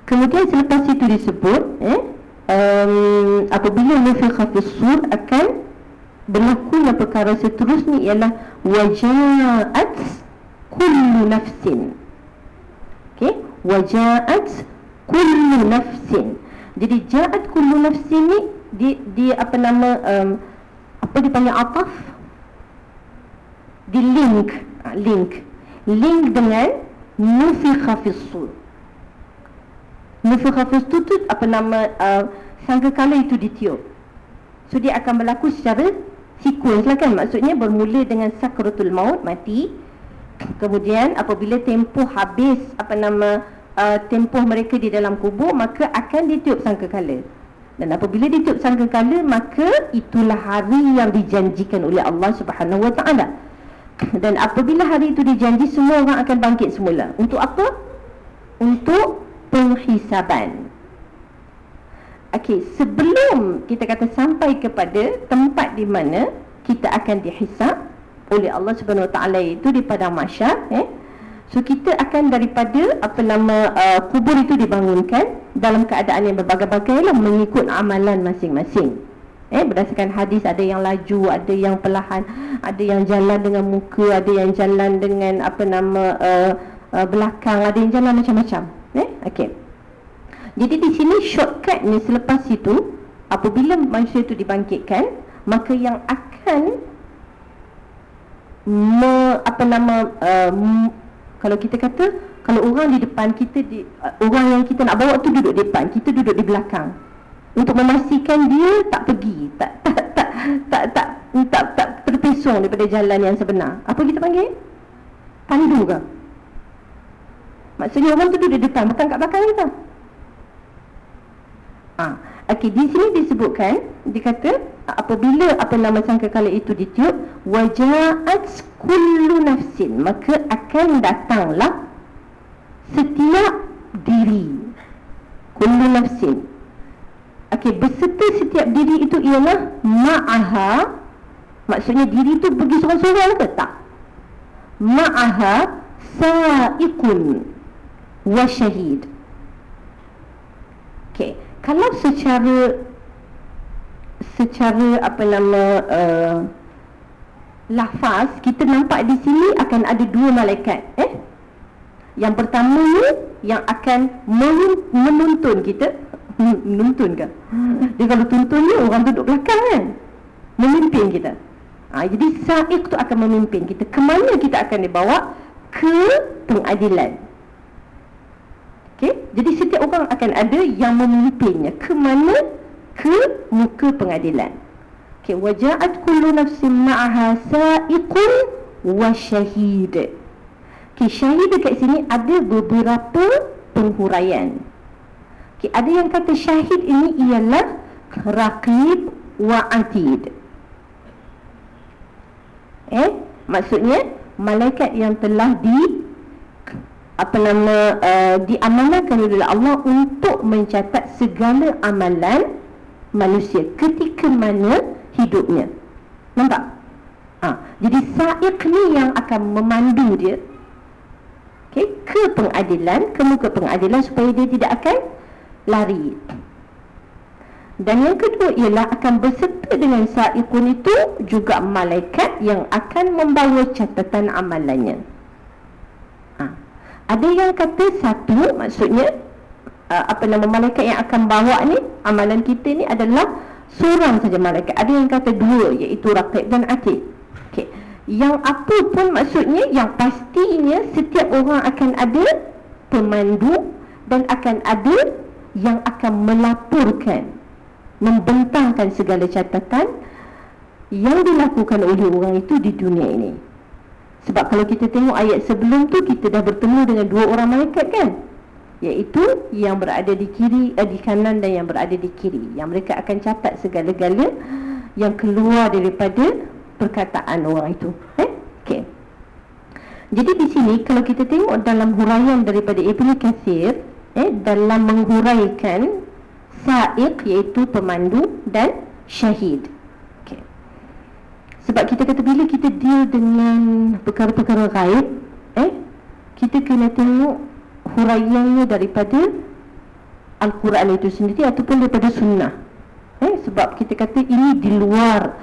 Kemudian selepas itu disebut eh um, apabila nufikha fi sur akan berlaku yang perkara seterusnya ialah wajaat kullu nafsin. Okey wajaat kullu nafsin jadi jaat kullu nafsin ni di di apa nama um, apa dipanggil ataf di link ha, link link dengan nufikha fi sur Nufuk hafuz tu tu apa nama uh, sangka kala itu ditiup. So dia akan berlaku secara sequence lah kan. Maksudnya bermula dengan sakratul maut mati. Kemudian apabila tempoh habis apa nama uh, tempoh mereka di dalam kubur maka akan ditiup sangka kala. Dan apabila ditiup sangka kala maka itulah hari yang dijanjikan oleh Allah Subhanahu Wa Taala. Dan apabila hari itu dijanji semua orang akan bangkit semula. Untuk apa? Untuk penghisaban. Okey, sebelum kita kata sampai kepada tempat di mana kita akan dihisap oleh Allah Subhanahu Wa Taala itu di padang mahsyar, eh. So kita akan daripada apa nama uh, kubur itu dibangunkan dalam keadaan yang berbagai-bagai lah mengikut amalan masing-masing. Eh berdasarkan hadis ada yang laju, ada yang perlahan, ada yang jalan dengan muka, ada yang jalan dengan apa nama uh, uh, belakang, ada yang jalan macam-macam. Eh, okey. Jadi di sini shortcut ni selepas itu apabila manusia itu dibangkitkan, maka yang akan me, apa nama uh, kalau kita kata kalau orang di depan kita di uh, orang yang kita nak bawa tu duduk di depan, kita duduk di belakang. Untuk memastikan dia tak pergi, tak tak tak tak tak tak, tak terpesong daripada jalan yang sebenar. Apa kita panggil? Pandu ke? Maksudnya orang tu duduk depan Bukan kat belakang kita ha. Okey, di sini disebutkan Dia kata Apabila apa nama sangka kala itu ditiup Waja'at kullu nafsin Maka akan datanglah Setiap diri. Kullu nafsin. Okey, berserta setiap diri itu ialah ma'aha. Maksudnya diri tu pergi seorang-seorang ke? Tak. Ma'aha sa'iqun wa syahid. Okey kalau secara secara apa nama uh, lafaz kita nampak di sini akan ada dua malaikat eh? Yang pertama ni yang akan menuntun kita. Menuntun ke? Dia kalau tuntun ni orang duduk belakang kan? Memimpin kita. Ha, jadi sa'iq tu akan memimpin kita. Ke mana kita akan dibawa? Ke pengadilan Okay? Jadi setiap orang akan ada yang memimpinnya ke mana? Ke muka pengadilan. Okay, waja'at kullu nafsin ma'aha sa'iqun wa syahid. Okay, syahid dekat sini ada beberapa penghuraian. Okay, ada yang kata syahid ini ialah raqib wa atid. Eh, maksudnya malaikat yang telah di apa nama uh, diamanahkan oleh Allah untuk mencatat segala amalan manusia ketika mana hidupnya. Nampak? Ha, jadi sa'iq ni yang akan memandu dia okay, ke pengadilan, ke muka pengadilan supaya dia tidak akan lari. Dan yang kedua ialah akan berserta dengan sa'iqun itu juga malaikat yang akan membawa catatan amalannya. Ada yang kata satu maksudnya uh, apa nama malaikat yang akan bawa ni amalan kita ni adalah seorang saja malaikat. Ada yang kata dua iaitu raqib dan atid. Okey. Yang apa pun maksudnya yang pastinya setiap orang akan ada pemandu dan akan ada yang akan melaporkan membentangkan segala catatan yang dilakukan oleh orang itu di dunia ini. Sebab kalau kita tengok ayat sebelum tu kita dah bertemu dengan dua orang malaikat kan? Iaitu yang berada di kiri, eh, di kanan dan yang berada di kiri. Yang mereka akan catat segala-gala yang keluar daripada perkataan orang itu. Eh? Okay. Jadi di sini kalau kita tengok dalam huraian daripada Ibn Kathir, eh, dalam menghuraikan sa'iq iaitu pemandu dan syahid. Sebab kita kata bila kita deal dengan perkara-perkara gaib eh kita kena tengok huraiannya daripada Al-Quran itu sendiri ataupun daripada sunnah. Eh sebab kita kata ini di luar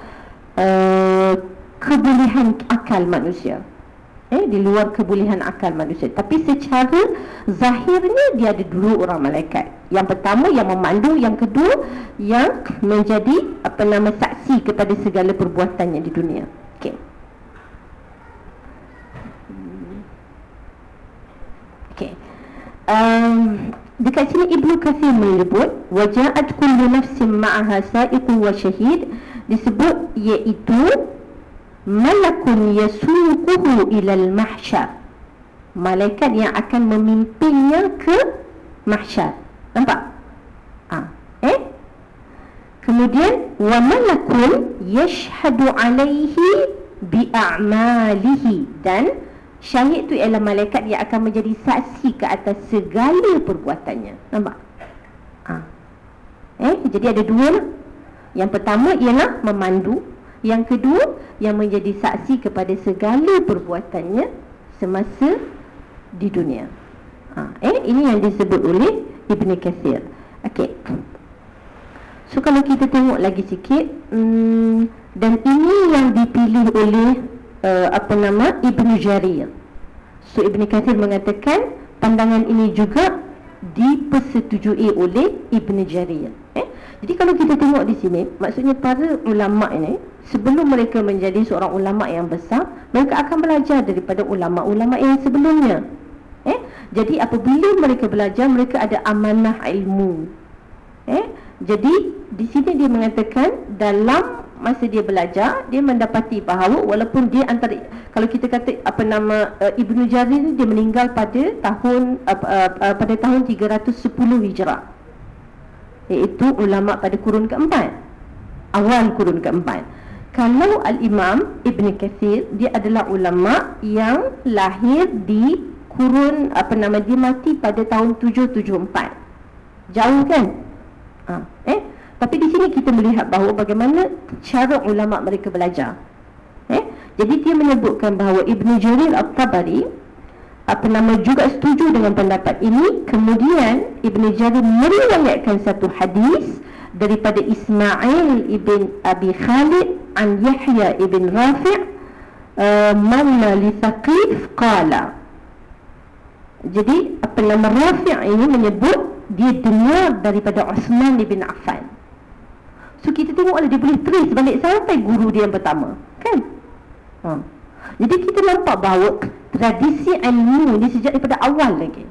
uh, kebolehan akal manusia eh di luar kebolehan akal manusia. Tapi secara zahirnya dia ada dua orang malaikat. Yang pertama yang memandu yang kedua yang menjadi apa nama saksi kepada segala perbuatannya di dunia. Okey. Okey. Um, dekat sini Ibnu Katsir menyebut waja'at kullu nafsin ma'aha sa'iqun wa syahid. Disebut iaitu malakun yasuquhu ilal mahsyar. Malaikat yang akan memimpinnya ke mahsyar. Nampak? Ha. eh? Kemudian wa malakun yashhadu alaihi bi a'malihi dan syahid tu ialah malaikat yang akan menjadi saksi ke atas segala perbuatannya. Nampak? Ha. eh? Jadi ada dua lah yang pertama ialah memandu yang kedua, yang menjadi saksi kepada segala perbuatannya semasa di dunia. Ha, eh, ini yang disebut oleh Ibn Kathir. Okey. So, kalau kita tengok lagi sikit, hmm, dan ini yang dipilih oleh uh, apa nama Ibn Jarir. So, Ibn Kathir mengatakan pandangan ini juga dipersetujui oleh Ibn Jarir. Eh? Jadi, kalau kita tengok di sini, maksudnya para ulama ini, sebelum mereka menjadi seorang ulama yang besar mereka akan belajar daripada ulama-ulama yang sebelumnya. Eh? Jadi apabila mereka belajar mereka ada amanah ilmu. Eh? Jadi di sini dia mengatakan dalam masa dia belajar dia mendapati bahawa walaupun dia antara kalau kita kata apa nama uh, Ibnu Jarir dia meninggal pada tahun uh, uh, uh, pada tahun 310 Hijrah iaitu ulama pada kurun keempat awal kurun keempat kalau Al-Imam Ibn Kathir Dia adalah ulama yang lahir di kurun Apa nama dia mati pada tahun 774 Jauh kan? Ha, eh? Tapi di sini kita melihat bahawa bagaimana cara ulama mereka belajar. Eh? Jadi dia menyebutkan bahawa Ibn Jarir Al-Tabari apa nama juga setuju dengan pendapat ini? Kemudian Ibn Jarir meriwayatkan satu hadis daripada Ismail ibn Abi Khalid an Yahya ibn Rafi' uh, manna li Thaqif qala. Jadi apa nama Rafi' ini menyebut dia dengar daripada Osman bin Affan. So kita tengok lah dia boleh trace balik sampai guru dia yang pertama kan? Ha. jadi kita nampak bahawa tradisi ilmu ni sejak daripada awal lagi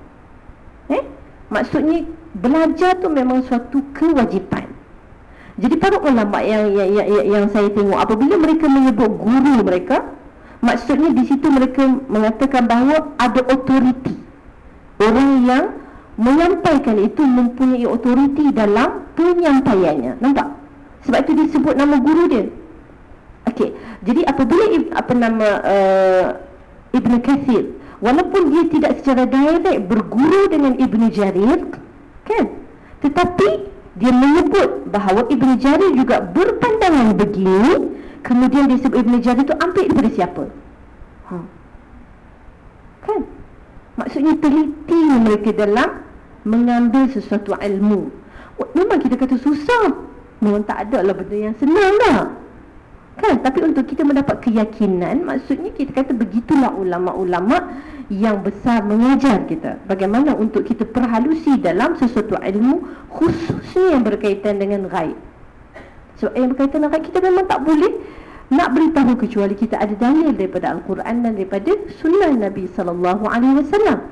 eh maksudnya belajar tu memang suatu kewajipan jadi para ulama yang yang, yang yang saya tengok apabila mereka menyebut guru mereka, maksudnya di situ mereka mengatakan bahawa ada otoriti. Orang yang menyampaikan itu mempunyai otoriti dalam penyampaiannya. Nampak? Sebab itu disebut nama guru dia. Okey. Jadi apabila apa nama uh, Ibn Kathir. Walaupun dia tidak secara direct berguru dengan Ibn Jarir kan? Tetapi dia menyebut bahawa Ibn Jarir juga berpandangan begini kemudian dia sebut Ibn Jarir itu ambil daripada siapa? Ha. kan? Maksudnya teliti mereka dalam mengambil sesuatu ilmu. Memang kita kata susah. Memang tak ada lah benda yang senang dah kan? Tapi untuk kita mendapat keyakinan maksudnya kita kata begitulah ulama-ulama yang besar mengajar kita. Bagaimana untuk kita perhalusi dalam sesuatu ilmu khususnya yang berkaitan dengan ghaib. Sebab yang berkaitan dengan ghaib kita memang tak boleh nak beritahu kecuali kita ada dalil daripada Al-Quran dan daripada sunnah Nabi sallallahu alaihi wasallam.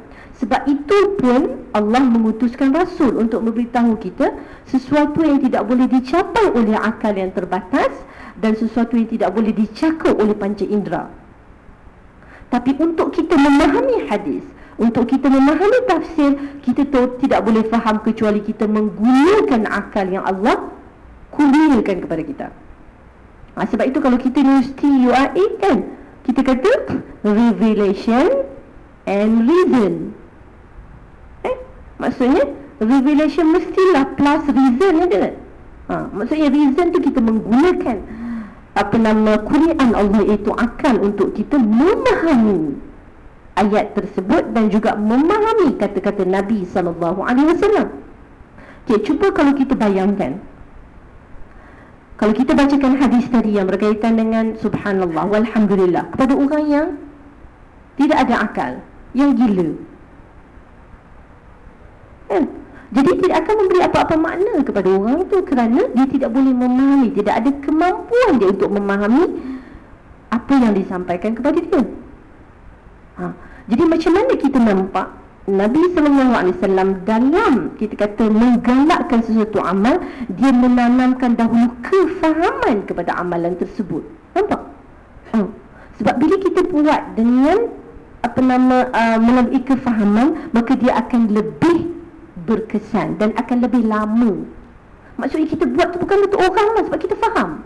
Sebab itu pun Allah mengutuskan rasul untuk memberitahu kita sesuatu yang tidak boleh dicapai oleh akal yang terbatas dan sesuatu yang tidak boleh dicakap oleh panca indera. Tapi untuk kita memahami hadis, untuk kita memahami tafsir, kita tidak boleh faham kecuali kita menggunakan akal yang Allah kurniakan kepada kita. Ha, sebab itu kalau kita mesti UAE kan, kita kata revelation and reason. Eh? Maksudnya revelation mestilah plus reason kan? Ha, maksudnya reason tu kita menggunakan apa nama Quran Allah itu akal untuk kita memahami ayat tersebut dan juga memahami kata-kata Nabi sallallahu alaihi wasallam. Okey, cuba kalau kita bayangkan. Kalau kita bacakan hadis tadi yang berkaitan dengan subhanallah walhamdulillah kepada orang yang tidak ada akal, yang gila. Eh, jadi tidak akan memberi apa-apa makna kepada orang itu kerana dia tidak boleh memahami, tidak ada kemampuan dia untuk memahami apa yang disampaikan kepada dia. Ha. Jadi macam mana kita nampak Nabi sallallahu alaihi wasallam dalam kita kata menggalakkan sesuatu amal, dia menanamkan dahulu kefahaman kepada amalan tersebut. Nampak? Ha. Sebab bila kita buat dengan apa nama uh, melalui kefahaman, maka dia akan lebih berkesan dan akan lebih lama. Maksudnya kita buat tu bukan untuk orang lah sebab kita faham.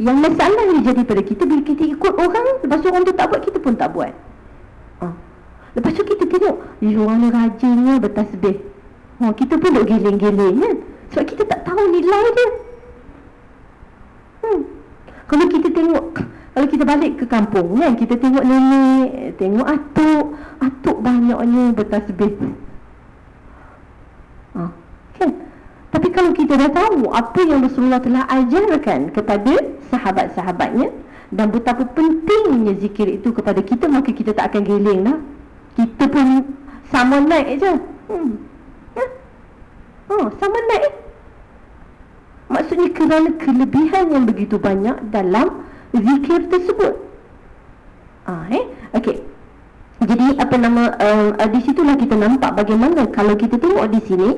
Yang masalah yang jadi pada kita bila kita ikut orang lepas tu orang tu tak buat kita pun tak buat. Ha. lepas tu kita tengok ya orang ni rajinnya bertasbih. Ha, kita pun duk giling-giling kan? Sebab kita tak tahu nilai dia. Hmm. kalau kita tengok kalau kita balik ke kampung kan kita tengok nenek tengok atuk atuk banyaknya bertasbih kan? Tapi kalau kita dah tahu apa yang Rasulullah telah ajarkan kepada sahabat-sahabatnya dan betapa pentingnya zikir itu kepada kita maka kita tak akan geling lah. Kita pun sama naik je. Hmm. Ha? Oh, sama naik. Maksudnya kerana kelebihan yang begitu banyak dalam zikir tersebut. Ah, eh? Okey. Jadi apa nama uh, di situlah kita nampak bagaimana kalau kita tengok di sini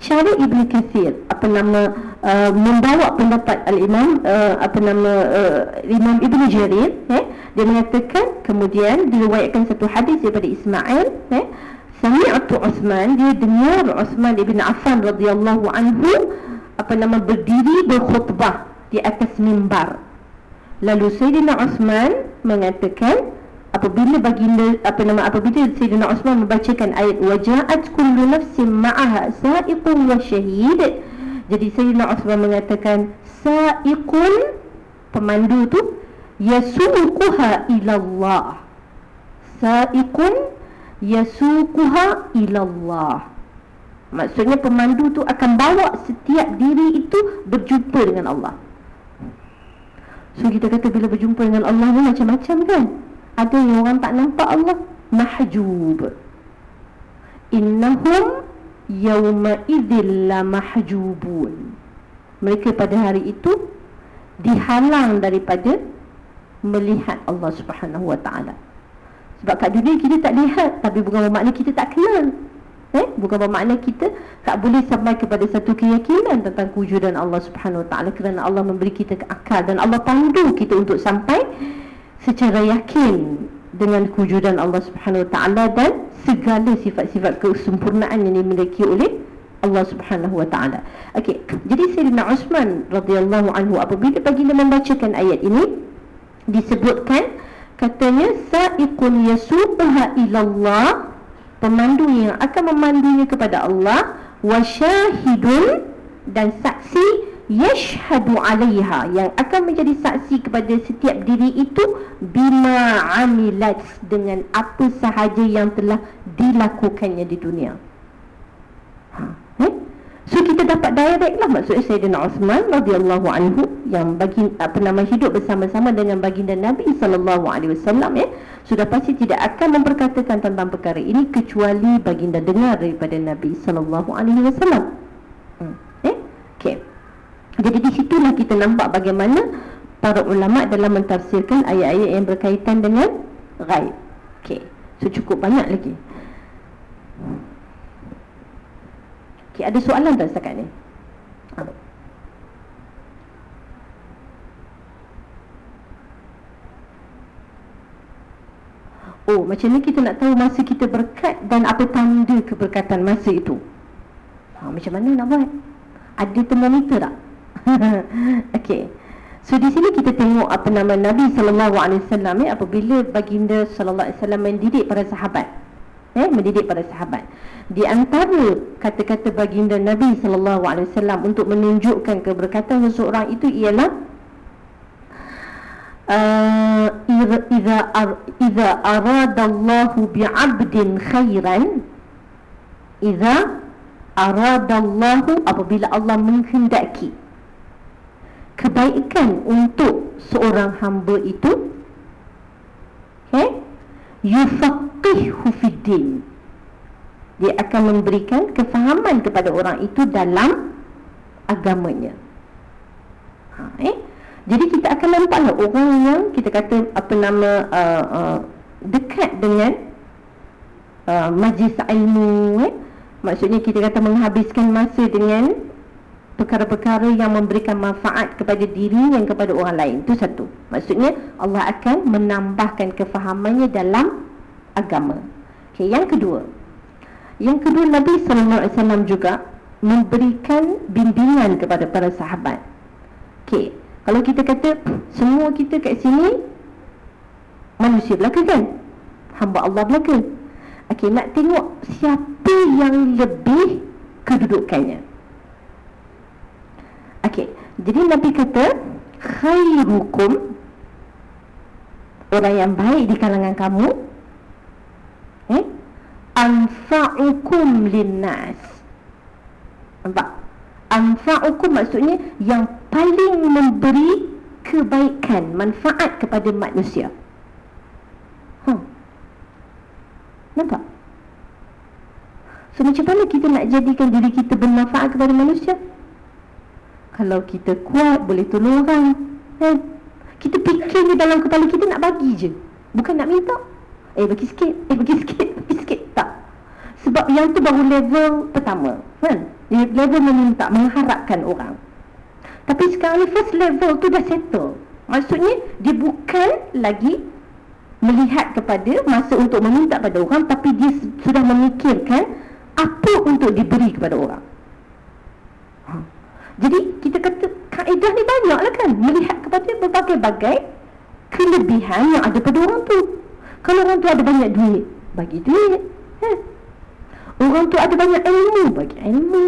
cara Ibnu Katsir apa nama uh, membawa pendapat al-Imam uh, apa nama uh, Imam Ibnu Jarir eh dia mengatakan kemudian diriwayatkan satu hadis daripada Ismail eh Sami'atu Uthman dia dengar Uthman ibn Affan radhiyallahu anhu apa nama berdiri berkhutbah di atas mimbar. Lalu Sayyidina Uthman mengatakan apabila baginda apa nama apabila Sayyidina Osman membacakan ayat waja'at kullu nafsin ma'aha sa'iqun wa syahid. Jadi Sayyidina Osman mengatakan Sa'iqun Pemandu tu Yasuquha ilallah. Sa'iqun Yasuquha ilallah. Maksudnya pemandu tu akan bawa setiap diri itu berjumpa dengan Allah. So kita kata bila berjumpa dengan Allah ni macam-macam kan Ada yang orang tak nampak Allah? Mahjub. Innahum yawma idhilla mahjubun. Mereka pada hari itu Dihalang daripada Melihat Allah subhanahu wa ta'ala. Sebab kat dunia kita tak lihat Tapi bukan bermakna kita tak kenal. Eh, bukan bermakna kita tak boleh sampai kepada satu keyakinan tentang kewujudan Allah Subhanahu Wa Taala kerana Allah memberi kita akal dan Allah pandu kita untuk sampai secara yakin dengan kewujudan Allah Subhanahu Wa Taala dan segala sifat-sifat kesempurnaan yang dimiliki oleh Allah Subhanahu Wa Taala. Okey, jadi Sayyidina Uthman radhiyallahu anhu apabila baginda membacakan ayat ini disebutkan katanya sa'iqun yasuquha ila Allah pemandu yang akan memandunya kepada Allah wa syahidun dan saksi yashhadu 'alaiha yang akan menjadi saksi kepada setiap diri itu bima amilat dengan apa sahaja yang telah dilakukannya di dunia. Ha, eh? So kita dapat direct lah maksudnya Sayyidina Osman radhiyallahu anhu yang bagi apa nama hidup bersama-sama dengan baginda Nabi sallallahu alaihi wasallam ya sudah pasti tidak akan memperkatakan tentang perkara ini kecuali baginda dengar daripada Nabi sallallahu alaihi wasallam. Hmm. Eh? Okey. Jadi di situlah kita nampak bagaimana para ulama dalam mentafsirkan ayat-ayat yang berkaitan dengan ghaib. Okey. So cukup banyak lagi. Okey, ada soalan tak setakat ni? Oh, macam ni kita nak tahu masa kita berkat dan apa tanda keberkatan masa itu. Ha, macam mana nak buat? Ada termometer tak? Okey. So di sini kita tengok apa nama Nabi sallallahu alaihi wasallam ya apabila baginda sallallahu alaihi wasallam mendidik para sahabat eh, mendidik para sahabat. Di antara kata-kata baginda Nabi sallallahu alaihi wasallam untuk menunjukkan keberkatan seseorang itu ialah uh, arada Allah bi 'abdin khairan idza arada Allah apabila Allah menghendaki kebaikan untuk seorang hamba itu okay yufaqihu fiddin dia akan memberikan kefahaman kepada orang itu dalam agamanya ha, eh? jadi kita akan nampaklah orang yang kita kata apa nama uh, uh, dekat dengan uh, majlis ilmu eh? maksudnya kita kata menghabiskan masa dengan perkara-perkara yang memberikan manfaat kepada diri dan kepada orang lain. Itu satu. Maksudnya Allah akan menambahkan kefahamannya dalam agama. Okay, yang kedua. Yang kedua Nabi wasallam juga memberikan bimbingan kepada para sahabat. Okay, Kalau kita kata semua kita kat sini manusia belaka kan? Hamba Allah belaka. Okay, nak tengok siapa yang lebih kedudukannya. Jadi Nabi kata khairukum orang yang baik di kalangan kamu eh anfa'ukum linnas. Nampak? Anfa'ukum maksudnya yang paling memberi kebaikan, manfaat kepada manusia. Hmm. Nampak? So macam mana kita nak jadikan diri kita bermanfaat kepada manusia? Kalau kita kuat boleh tolong orang. Kan? Kita fikir ni dalam kepala kita nak bagi je. Bukan nak minta. Eh bagi sikit, eh bagi sikit, bagi sikit. Tak. Sebab yang tu baru level pertama. Kan? Level meminta, mengharapkan orang. Tapi sekarang ni first level tu dah settle. Maksudnya dia bukan lagi Melihat kepada masa untuk meminta pada orang Tapi dia sudah memikirkan Apa untuk diberi kepada orang jadi kita kata kaedah ni banyak lah kan. Melihat kepada berbagai-bagai Kelebihan yang ada pada orang tu. Kalau orang tu ada banyak duit Bagi duit eh. Orang tu ada banyak ilmu Bagi ilmu.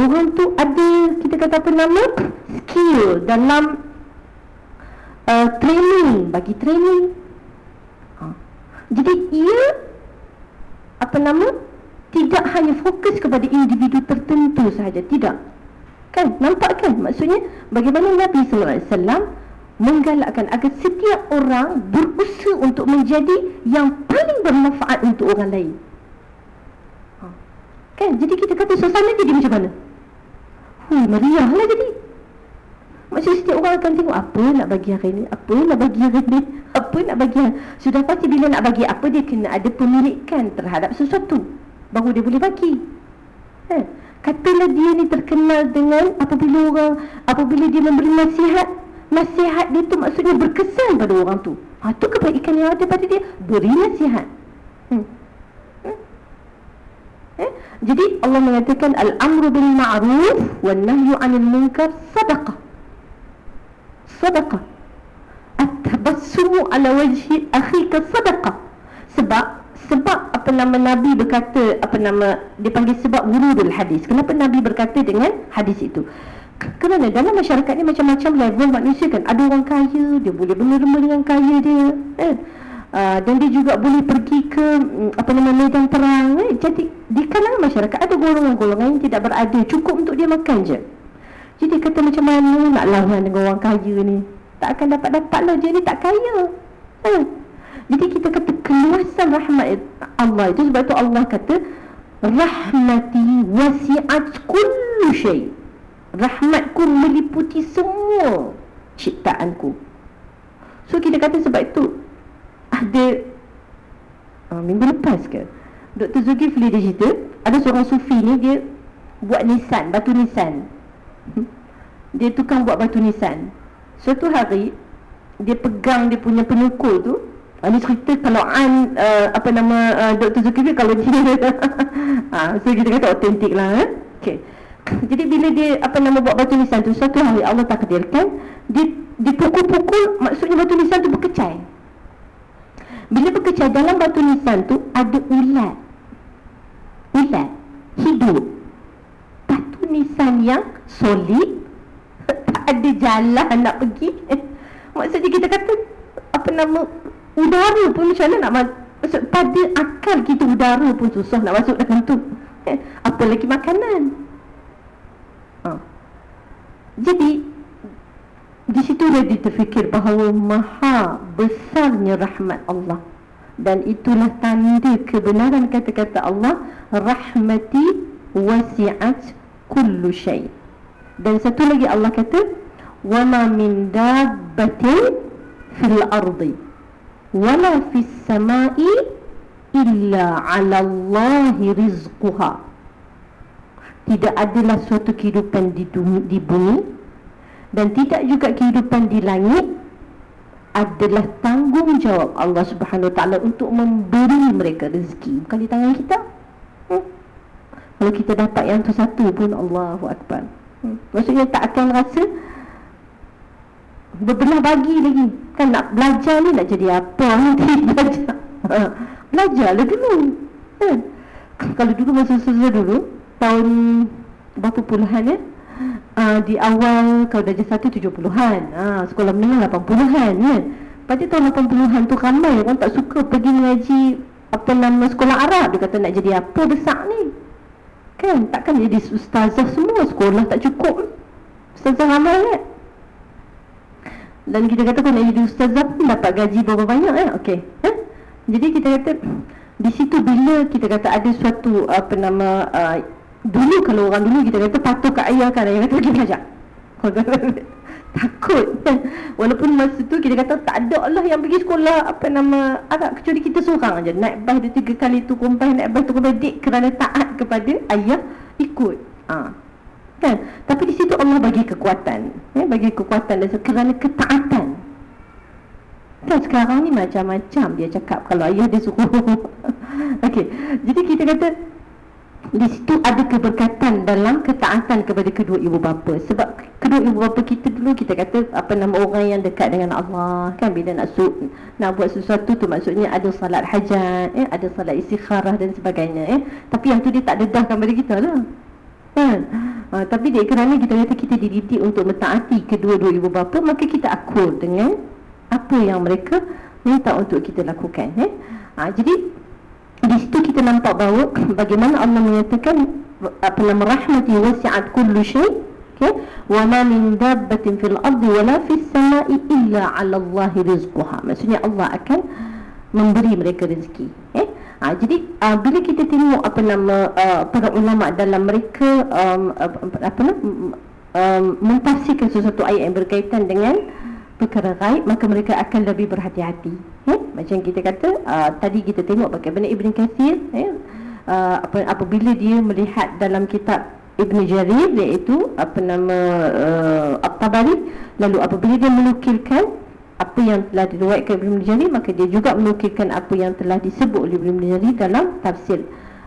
Orang tu ada kita kata apa nama skill dalam uh, training bagi training. Ha. jadi ia apa nama tidak hanya fokus kepada individu tertentu sahaja tidak kan nampak kan maksudnya bagaimana Nabi wasallam menggalakkan agar setiap orang berusaha untuk menjadi yang paling bermanfaat untuk orang lain. Ha. Kan? Jadi kita kata suasana jadi macam mana? Hui, meriah lah jadi. Maksudnya setiap orang akan tengok apa nak bagi hari ni, apa nak bagi hari ni, apa nak bagi hari Sudah pasti bila nak bagi apa dia kena ada pemilikan terhadap sesuatu. Baru dia boleh bagi. Kan? Katalah dia ni terkenal dengan apabila orang, apabila dia memberi nasihat, nasihat dia tu maksudnya berkesan pada orang tu. Ha, tu kebaikan yang ada pada dia. Beri nasihat. Hmm. Hmm. Eh? Jadi Allah mengatakan al-amru bil ma'ruf wan nahyu 'anil munkar sadaqah. Sadaqah. At-tabassumu 'ala wajhi akhika sadaqah. Sebab sebab apa nama Nabi berkata apa nama dia panggil sebab wurudul hadis. Kenapa Nabi berkata dengan hadis itu? kerana dalam masyarakat ni macam-macam level manusia kan ada orang kaya dia boleh berlumba dengan kaya dia kan uh, dan dia juga boleh pergi ke um, apa nama medan perang eh? jadi di kalangan masyarakat ada golongan-golongan yang tidak berada cukup untuk dia makan je jadi kata macam mana nak lawan dengan orang kaya ni tak akan dapat-dapat lah dia ni tak kaya eh? Jadi kita kata keluasan rahmat Allah itu sebab itu Allah kata rahmati wasi'at kullu syait rahmatku meliputi semua ciptaanku so kita kata sebab itu ada uh, minggu lepas ke Dr. Zulkifli dia cerita ada seorang sufi ni dia buat nisan batu nisan hmm? dia tukang buat batu nisan suatu hari dia pegang dia punya penyukul tu ni cerita kalau an uh, apa nama uh, Dr. Zulkifli kalau dia uh, so kita kata otentik lah eh? okay. Jadi bila dia apa nama buat batu nisan tu satu hari Allah takdirkan dia dipukul-pukul maksudnya batu nisan tu berkecai. Bila berkecai dalam batu nisan tu ada ulat. Ulat hidup. Batu nisan yang solid tak ada jalan nak pergi. Maksudnya kita kata apa nama udara pun macam mana nak masuk pada akal kita udara pun susah nak masuk dalam tu. Apalagi makanan. Ha. Jadi di situ dia terfikir bahawa maha besarnya rahmat Allah dan itulah tanda kebenaran kata-kata Allah rahmati wasi'at kullu syai. Dan satu lagi Allah kata wama min dabbatin fil ardi wala fis samai illa 'ala Allah rizquha tidak adalah suatu kehidupan di, di bumi dan tidak juga kehidupan di langit adalah tanggungjawab Allah Subhanahu Wa Taala untuk memberi mereka rezeki bukan di tangan kita. Hmm? Kalau kita dapat yang tu satu pun Allahu Akbar. Hmm? Maksudnya tak akan rasa berbelah bagi lagi. Kan nak belajar ni nak jadi apa? Nanti belajar. Belajarlah dulu. Hmm? Kalau dulu masa susah dulu tahun berapa puluhan ya? Uh, di awal kalau darjah satu tujuh puluhan. Uh, sekolah menengah lapan puluhan kan? Pada tahun lapan puluhan tu ramai orang tak suka pergi mengaji apa nama sekolah Arab. Dia kata nak jadi apa besar ni? Kan? Takkan jadi ustazah semua sekolah tak cukup. Ustazah ramai kan dan kita kata kalau nak jadi ustazah pun dapat gaji berapa banyak eh? Okey eh? jadi kita kata di situ bila kita kata ada suatu apa nama uh, Dulu kalau orang dulu kita kata patuh kat ayah kan Ayah kata pergi belajar. Takut Walaupun masa tu kita kata tak ada Allah yang pergi sekolah Apa nama Arab kecuali kita seorang aja Naik bas dia tiga kali tu kumpai Naik bas tu kumpai dik Kerana taat kepada ayah Ikut. Ha. Kan Tapi di situ Allah bagi kekuatan ya, Bagi kekuatan dan kerana ketaatan. Kan sekarang ni macam-macam dia cakap Kalau ayah dia suruh. Okey Jadi kita kata di situ ada keberkatan dalam ketaatan kepada kedua ibu bapa. Sebab kedua ibu bapa kita dulu kita kata apa nama orang yang dekat dengan Allah kan? Bila nak su nak buat sesuatu tu maksudnya ada salat hajat eh ada salat istikharah dan sebagainya eh. Tapi yang tu dia tak dedahkan pada kita lah kan ha, tapi dia kerana kita kata kita dididik untuk mentaati kedua-dua ibu bapa maka kita akur dengan apa yang mereka minta untuk kita lakukan eh? ha, jadi di situ kita nampak bahawa bagaimana Allah menyatakan apa nama rahmati wasi'at kullu syai' okay? wa ma min dabbatin fil ardi wa la fis sama'i illa 'ala Allah rizquha maksudnya Allah akan memberi mereka rezeki eh ha, jadi uh, bila kita tengok apa nama uh, para ulama dalam mereka um, apa nama um, mentafsirkan sesuatu ayat yang berkaitan dengan perkara gaib maka mereka akan lebih berhati-hati eh? macam kita kata uh, tadi kita tengok bagaimana Ibn Kathir eh? uh, apa, apabila dia melihat dalam kitab Ibn Jarir iaitu apa nama uh, At-Tabari lalu apabila dia menukilkan apa yang telah diriwayatkan Ibn Jarir maka dia juga menukilkan apa yang telah disebut oleh Ibn Jarir dalam tafsir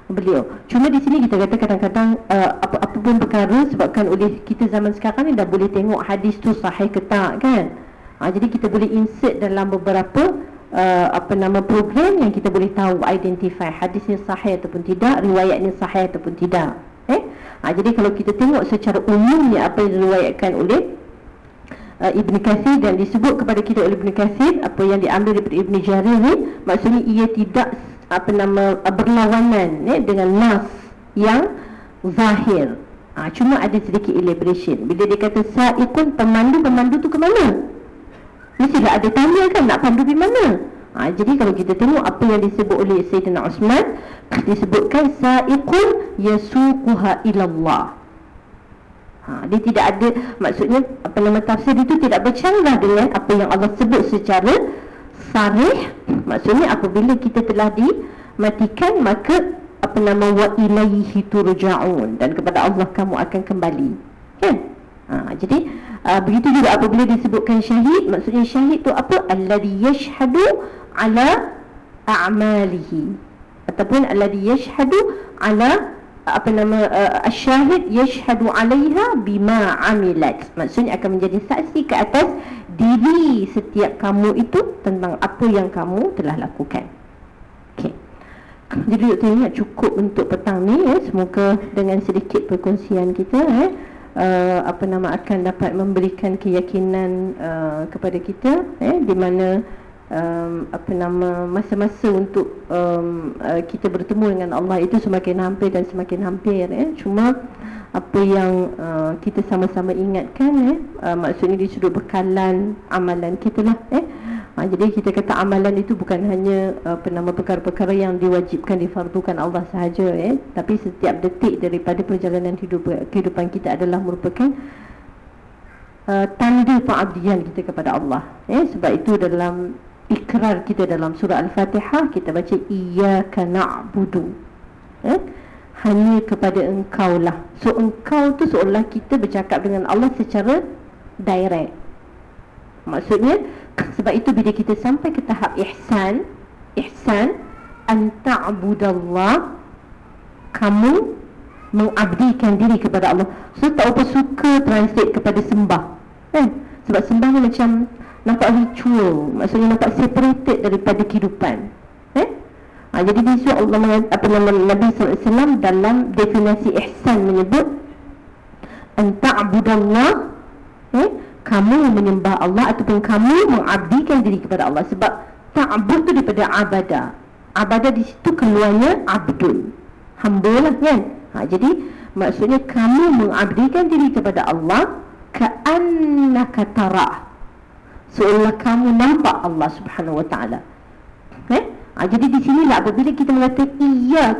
beliau. Cuma di sini kita kata kadang-kadang uh, apa apa pun perkara sebabkan oleh kita zaman sekarang ni dah boleh tengok hadis tu sahih ke tak kan. Ha, jadi kita boleh insert dalam beberapa uh, apa nama program yang kita boleh tahu identify hadisnya sahih ataupun tidak, riwayatnya sahih ataupun tidak. Eh? Ha, jadi kalau kita tengok secara umumnya apa yang diriwayatkan oleh uh, Ibn Kathir dan disebut kepada kita oleh Ibn Kathir apa yang diambil daripada Ibn Jarir ni maksudnya ia tidak apa nama uh, berlawanan eh, dengan nas yang zahir. Ha, cuma ada sedikit elaboration. Bila dia kata sa'iqun pemandu, pemandu tu ke mana? Mestilah ada tanya kan nak pandu di mana ha, Jadi kalau kita tengok apa yang disebut oleh Sayyidina Osman Disebutkan Sa'iqun yasuquha ilallah ha, Dia tidak ada Maksudnya apa nama tafsir itu tidak bercanggah dengan Apa yang Allah sebut secara Sarih. Maksudnya apabila kita telah dimatikan Maka apa nama wa ilaihi turja'un dan kepada Allah kamu akan kembali. Kan? Ha, jadi uh, begitu juga apabila disebutkan syahid maksudnya syahid tu apa? Alladhi yashhadu ala a'malihi ataupun alladhi yashhadu ala apa nama uh, asyahid yashhadu 'alaiha bima 'amilat. Maksudnya akan menjadi saksi ke atas diri setiap kamu itu tentang apa yang kamu telah lakukan. Jadi doktor ingat cukup untuk petang ni ya semoga dengan sedikit perkongsian kita eh uh, apa nama akan dapat memberikan keyakinan uh, kepada kita eh di mana um, apa nama masa-masa untuk um, uh, kita bertemu dengan Allah itu semakin hampir dan semakin hampir eh. Cuma apa yang uh, kita sama-sama ingatkan eh uh, maksudnya di sudut bekalan amalan kita lah eh. Ha, jadi kita kata amalan itu bukan hanya apa nama perkara-perkara yang diwajibkan difardukan Allah sahaja eh. Tapi setiap detik daripada perjalanan hidup kehidupan kita adalah merupakan uh, tanda pengabdian kita kepada Allah eh. Sebab itu dalam ikrar kita dalam surah al-Fatihah kita baca iyyaka na'budu. Eh hanya kepada engkau lah so engkau tu seolah kita bercakap dengan Allah secara direct. Maksudnya sebab itu bila kita sampai ke tahap ihsan ihsan an ta'budallah kamu mengabdikan diri kepada Allah. So tak apa suka translate kepada sembah. Kan sebab sembah ni macam nampak ritual maksudnya nampak separated daripada kehidupan. Eh? Ha, jadi bisu Allah apa nama Nabi SAW dalam definisi ihsan menyebut an ta'budallah eh? Kamu menyembah Allah ataupun kamu mengabdikan diri kepada Allah. Sebab ta'bud tu daripada abadah. Abadah di situ keluarnya abdul hamba lah kan? Ha, jadi maksudnya kamu mengabdikan diri kepada Allah ka'annaka tarah seolah kamu nampak Allah subhanahu wa ta'ala eh? Ha, jadi di sinilah apabila kita mengatakan iya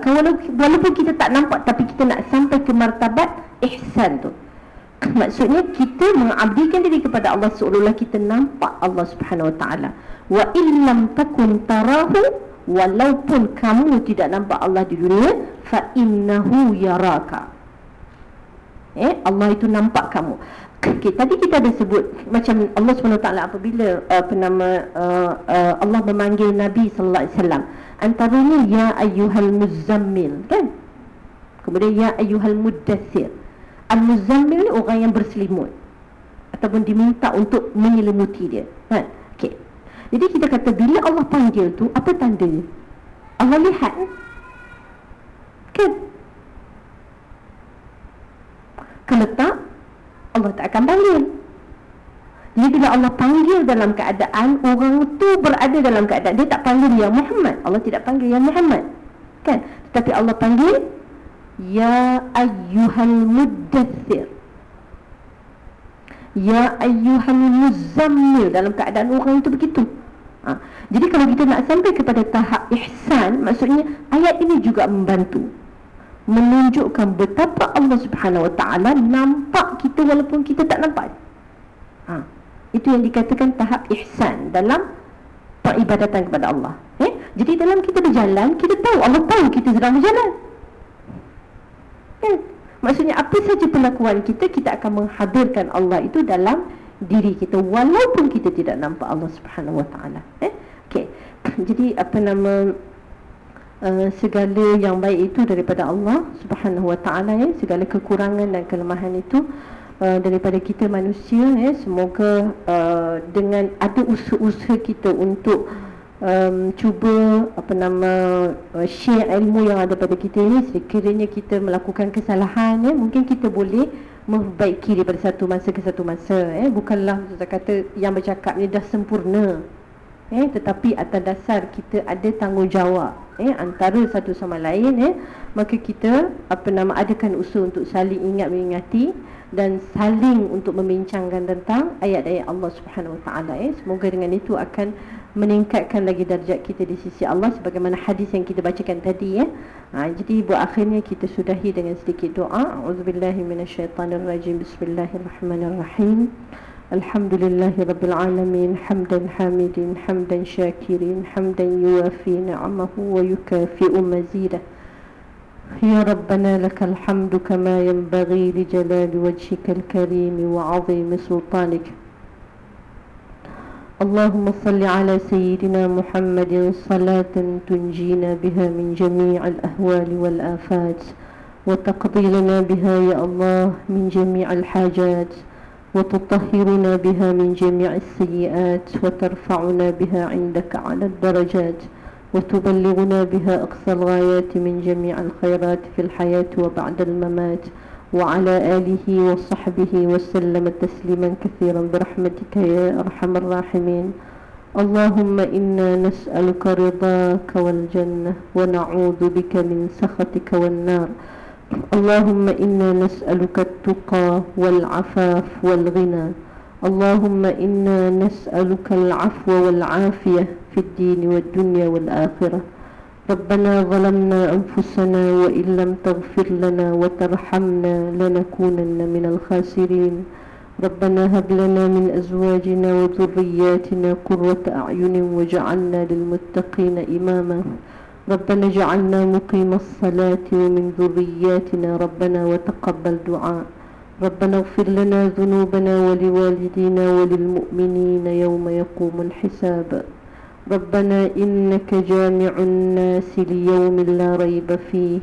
walaupun kita tak nampak tapi kita nak sampai ke martabat ihsan tu maksudnya kita mengabdikan diri kepada Allah seolah-olah kita nampak Allah Subhanahu Wa Taala. Wa illam takun tarahu walaupun kamu tidak nampak Allah di dunia fa innahu yaraka. Eh Allah itu nampak kamu. Okay, tadi kita ada sebut macam Allah Taala apabila uh, apa nama uh, uh, Allah memanggil Nabi sallallahu alaihi wasallam antaranya ya ayyuhal muzammil kan? Kemudian ya ayyuhal muddathir. Al-Muzammil ni orang yang berselimut Ataupun diminta untuk menyelimuti dia ha? okay. Jadi kita kata bila Allah panggil tu Apa tandanya? Allah lihat Kan? Kalau tak Allah tak akan panggil. Jadi bila Allah panggil dalam keadaan orang tu berada dalam keadaan dia tak panggil ya Muhammad. Allah tidak panggil ya Muhammad. Kan? Tetapi Allah panggil ya ayyuhal muddathir Ya ayyuhal muzammil. Dalam keadaan orang itu begitu. Ha. Jadi kalau kita nak sampai kepada tahap ihsan Maksudnya ayat ini juga membantu Menunjukkan betapa Allah subhanahu wa ta'ala Nampak kita walaupun kita tak nampak ha. Itu yang dikatakan tahap ihsan Dalam peribadatan kepada Allah eh? Jadi dalam kita berjalan Kita tahu Allah tahu kita sedang berjalan eh? Maksudnya apa saja perlakuan kita Kita akan menghadirkan Allah itu dalam diri kita Walaupun kita tidak nampak Allah subhanahu wa ta'ala eh? okay. Jadi apa nama uh, Segala yang baik itu daripada Allah subhanahu wa ta'ala eh? Segala kekurangan dan kelemahan itu uh, Daripada kita manusia eh? Semoga uh, dengan ada usaha-usaha kita untuk um, cuba apa nama uh, share ilmu yang ada pada kita ini sekiranya kita melakukan kesalahan ya mungkin kita boleh memperbaiki daripada satu masa ke satu masa eh bukanlah saya kata yang bercakap ni dah sempurna eh tetapi atas dasar kita ada tanggungjawab eh antara satu sama lain eh maka kita apa nama adakan usaha untuk saling ingat mengingati dan saling untuk membincangkan tentang ayat-ayat Allah Subhanahu Wa Taala eh semoga dengan itu akan meningkatkan lagi darjat kita di sisi Allah sebagaimana hadis yang kita bacakan tadi ya. Ha, jadi buat akhirnya kita sudahi dengan sedikit doa. Auzubillahi minasyaitonirrajim. Bismillahirrahmanirrahim. Alhamdulillahirabbil alamin. Hamdan hamidin, hamdan syakirin, hamdan yuwafi ni'amahu wa yukafi'u mazidah. يا ربنا لك الحمد كما ينبغي لجلال وجهك الكريم وعظيم سلطانك اللهم صل على سيدنا محمد صلاة تنجينا بها من جميع الأهوال والآفات وتقضي لنا بها يا الله من جميع الحاجات وتطهرنا بها من جميع السيئات وترفعنا بها عندك على الدرجات وتبلغنا بها أقصى الغايات من جميع الخيرات في الحياة وبعد الممات وعلى آله وصحبه وسلم تسليما كثيرا برحمتك يا أرحم الراحمين. اللهم إنا نسألك رضاك والجنة ونعوذ بك من سخطك والنار. اللهم إنا نسألك التقى والعفاف والغنى. اللهم إنا نسألك العفو والعافية في الدين والدنيا والآخرة. ربنا ظلمنا أنفسنا وإن لم تغفر لنا وترحمنا لنكونن من الخاسرين. ربنا هب لنا من أزواجنا وذرياتنا قرة أعين وجعلنا للمتقين إماما. ربنا اجعلنا مقيم الصلاة ومن ذرياتنا ربنا وتقبل دعاء. ربنا اغفر لنا ذنوبنا ولوالدينا وللمؤمنين يوم يقوم الحساب. ربنا إنك جامع الناس ليوم لا ريب فيه.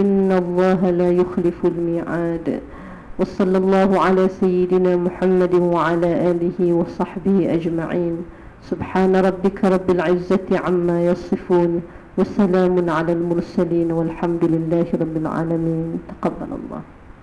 إن الله لا يخلف الميعاد. وصلى الله على سيدنا محمد وعلى آله وصحبه أجمعين. سبحان ربك رب العزة عما يصفون. وسلام على المرسلين والحمد لله رب العالمين. تقبل الله.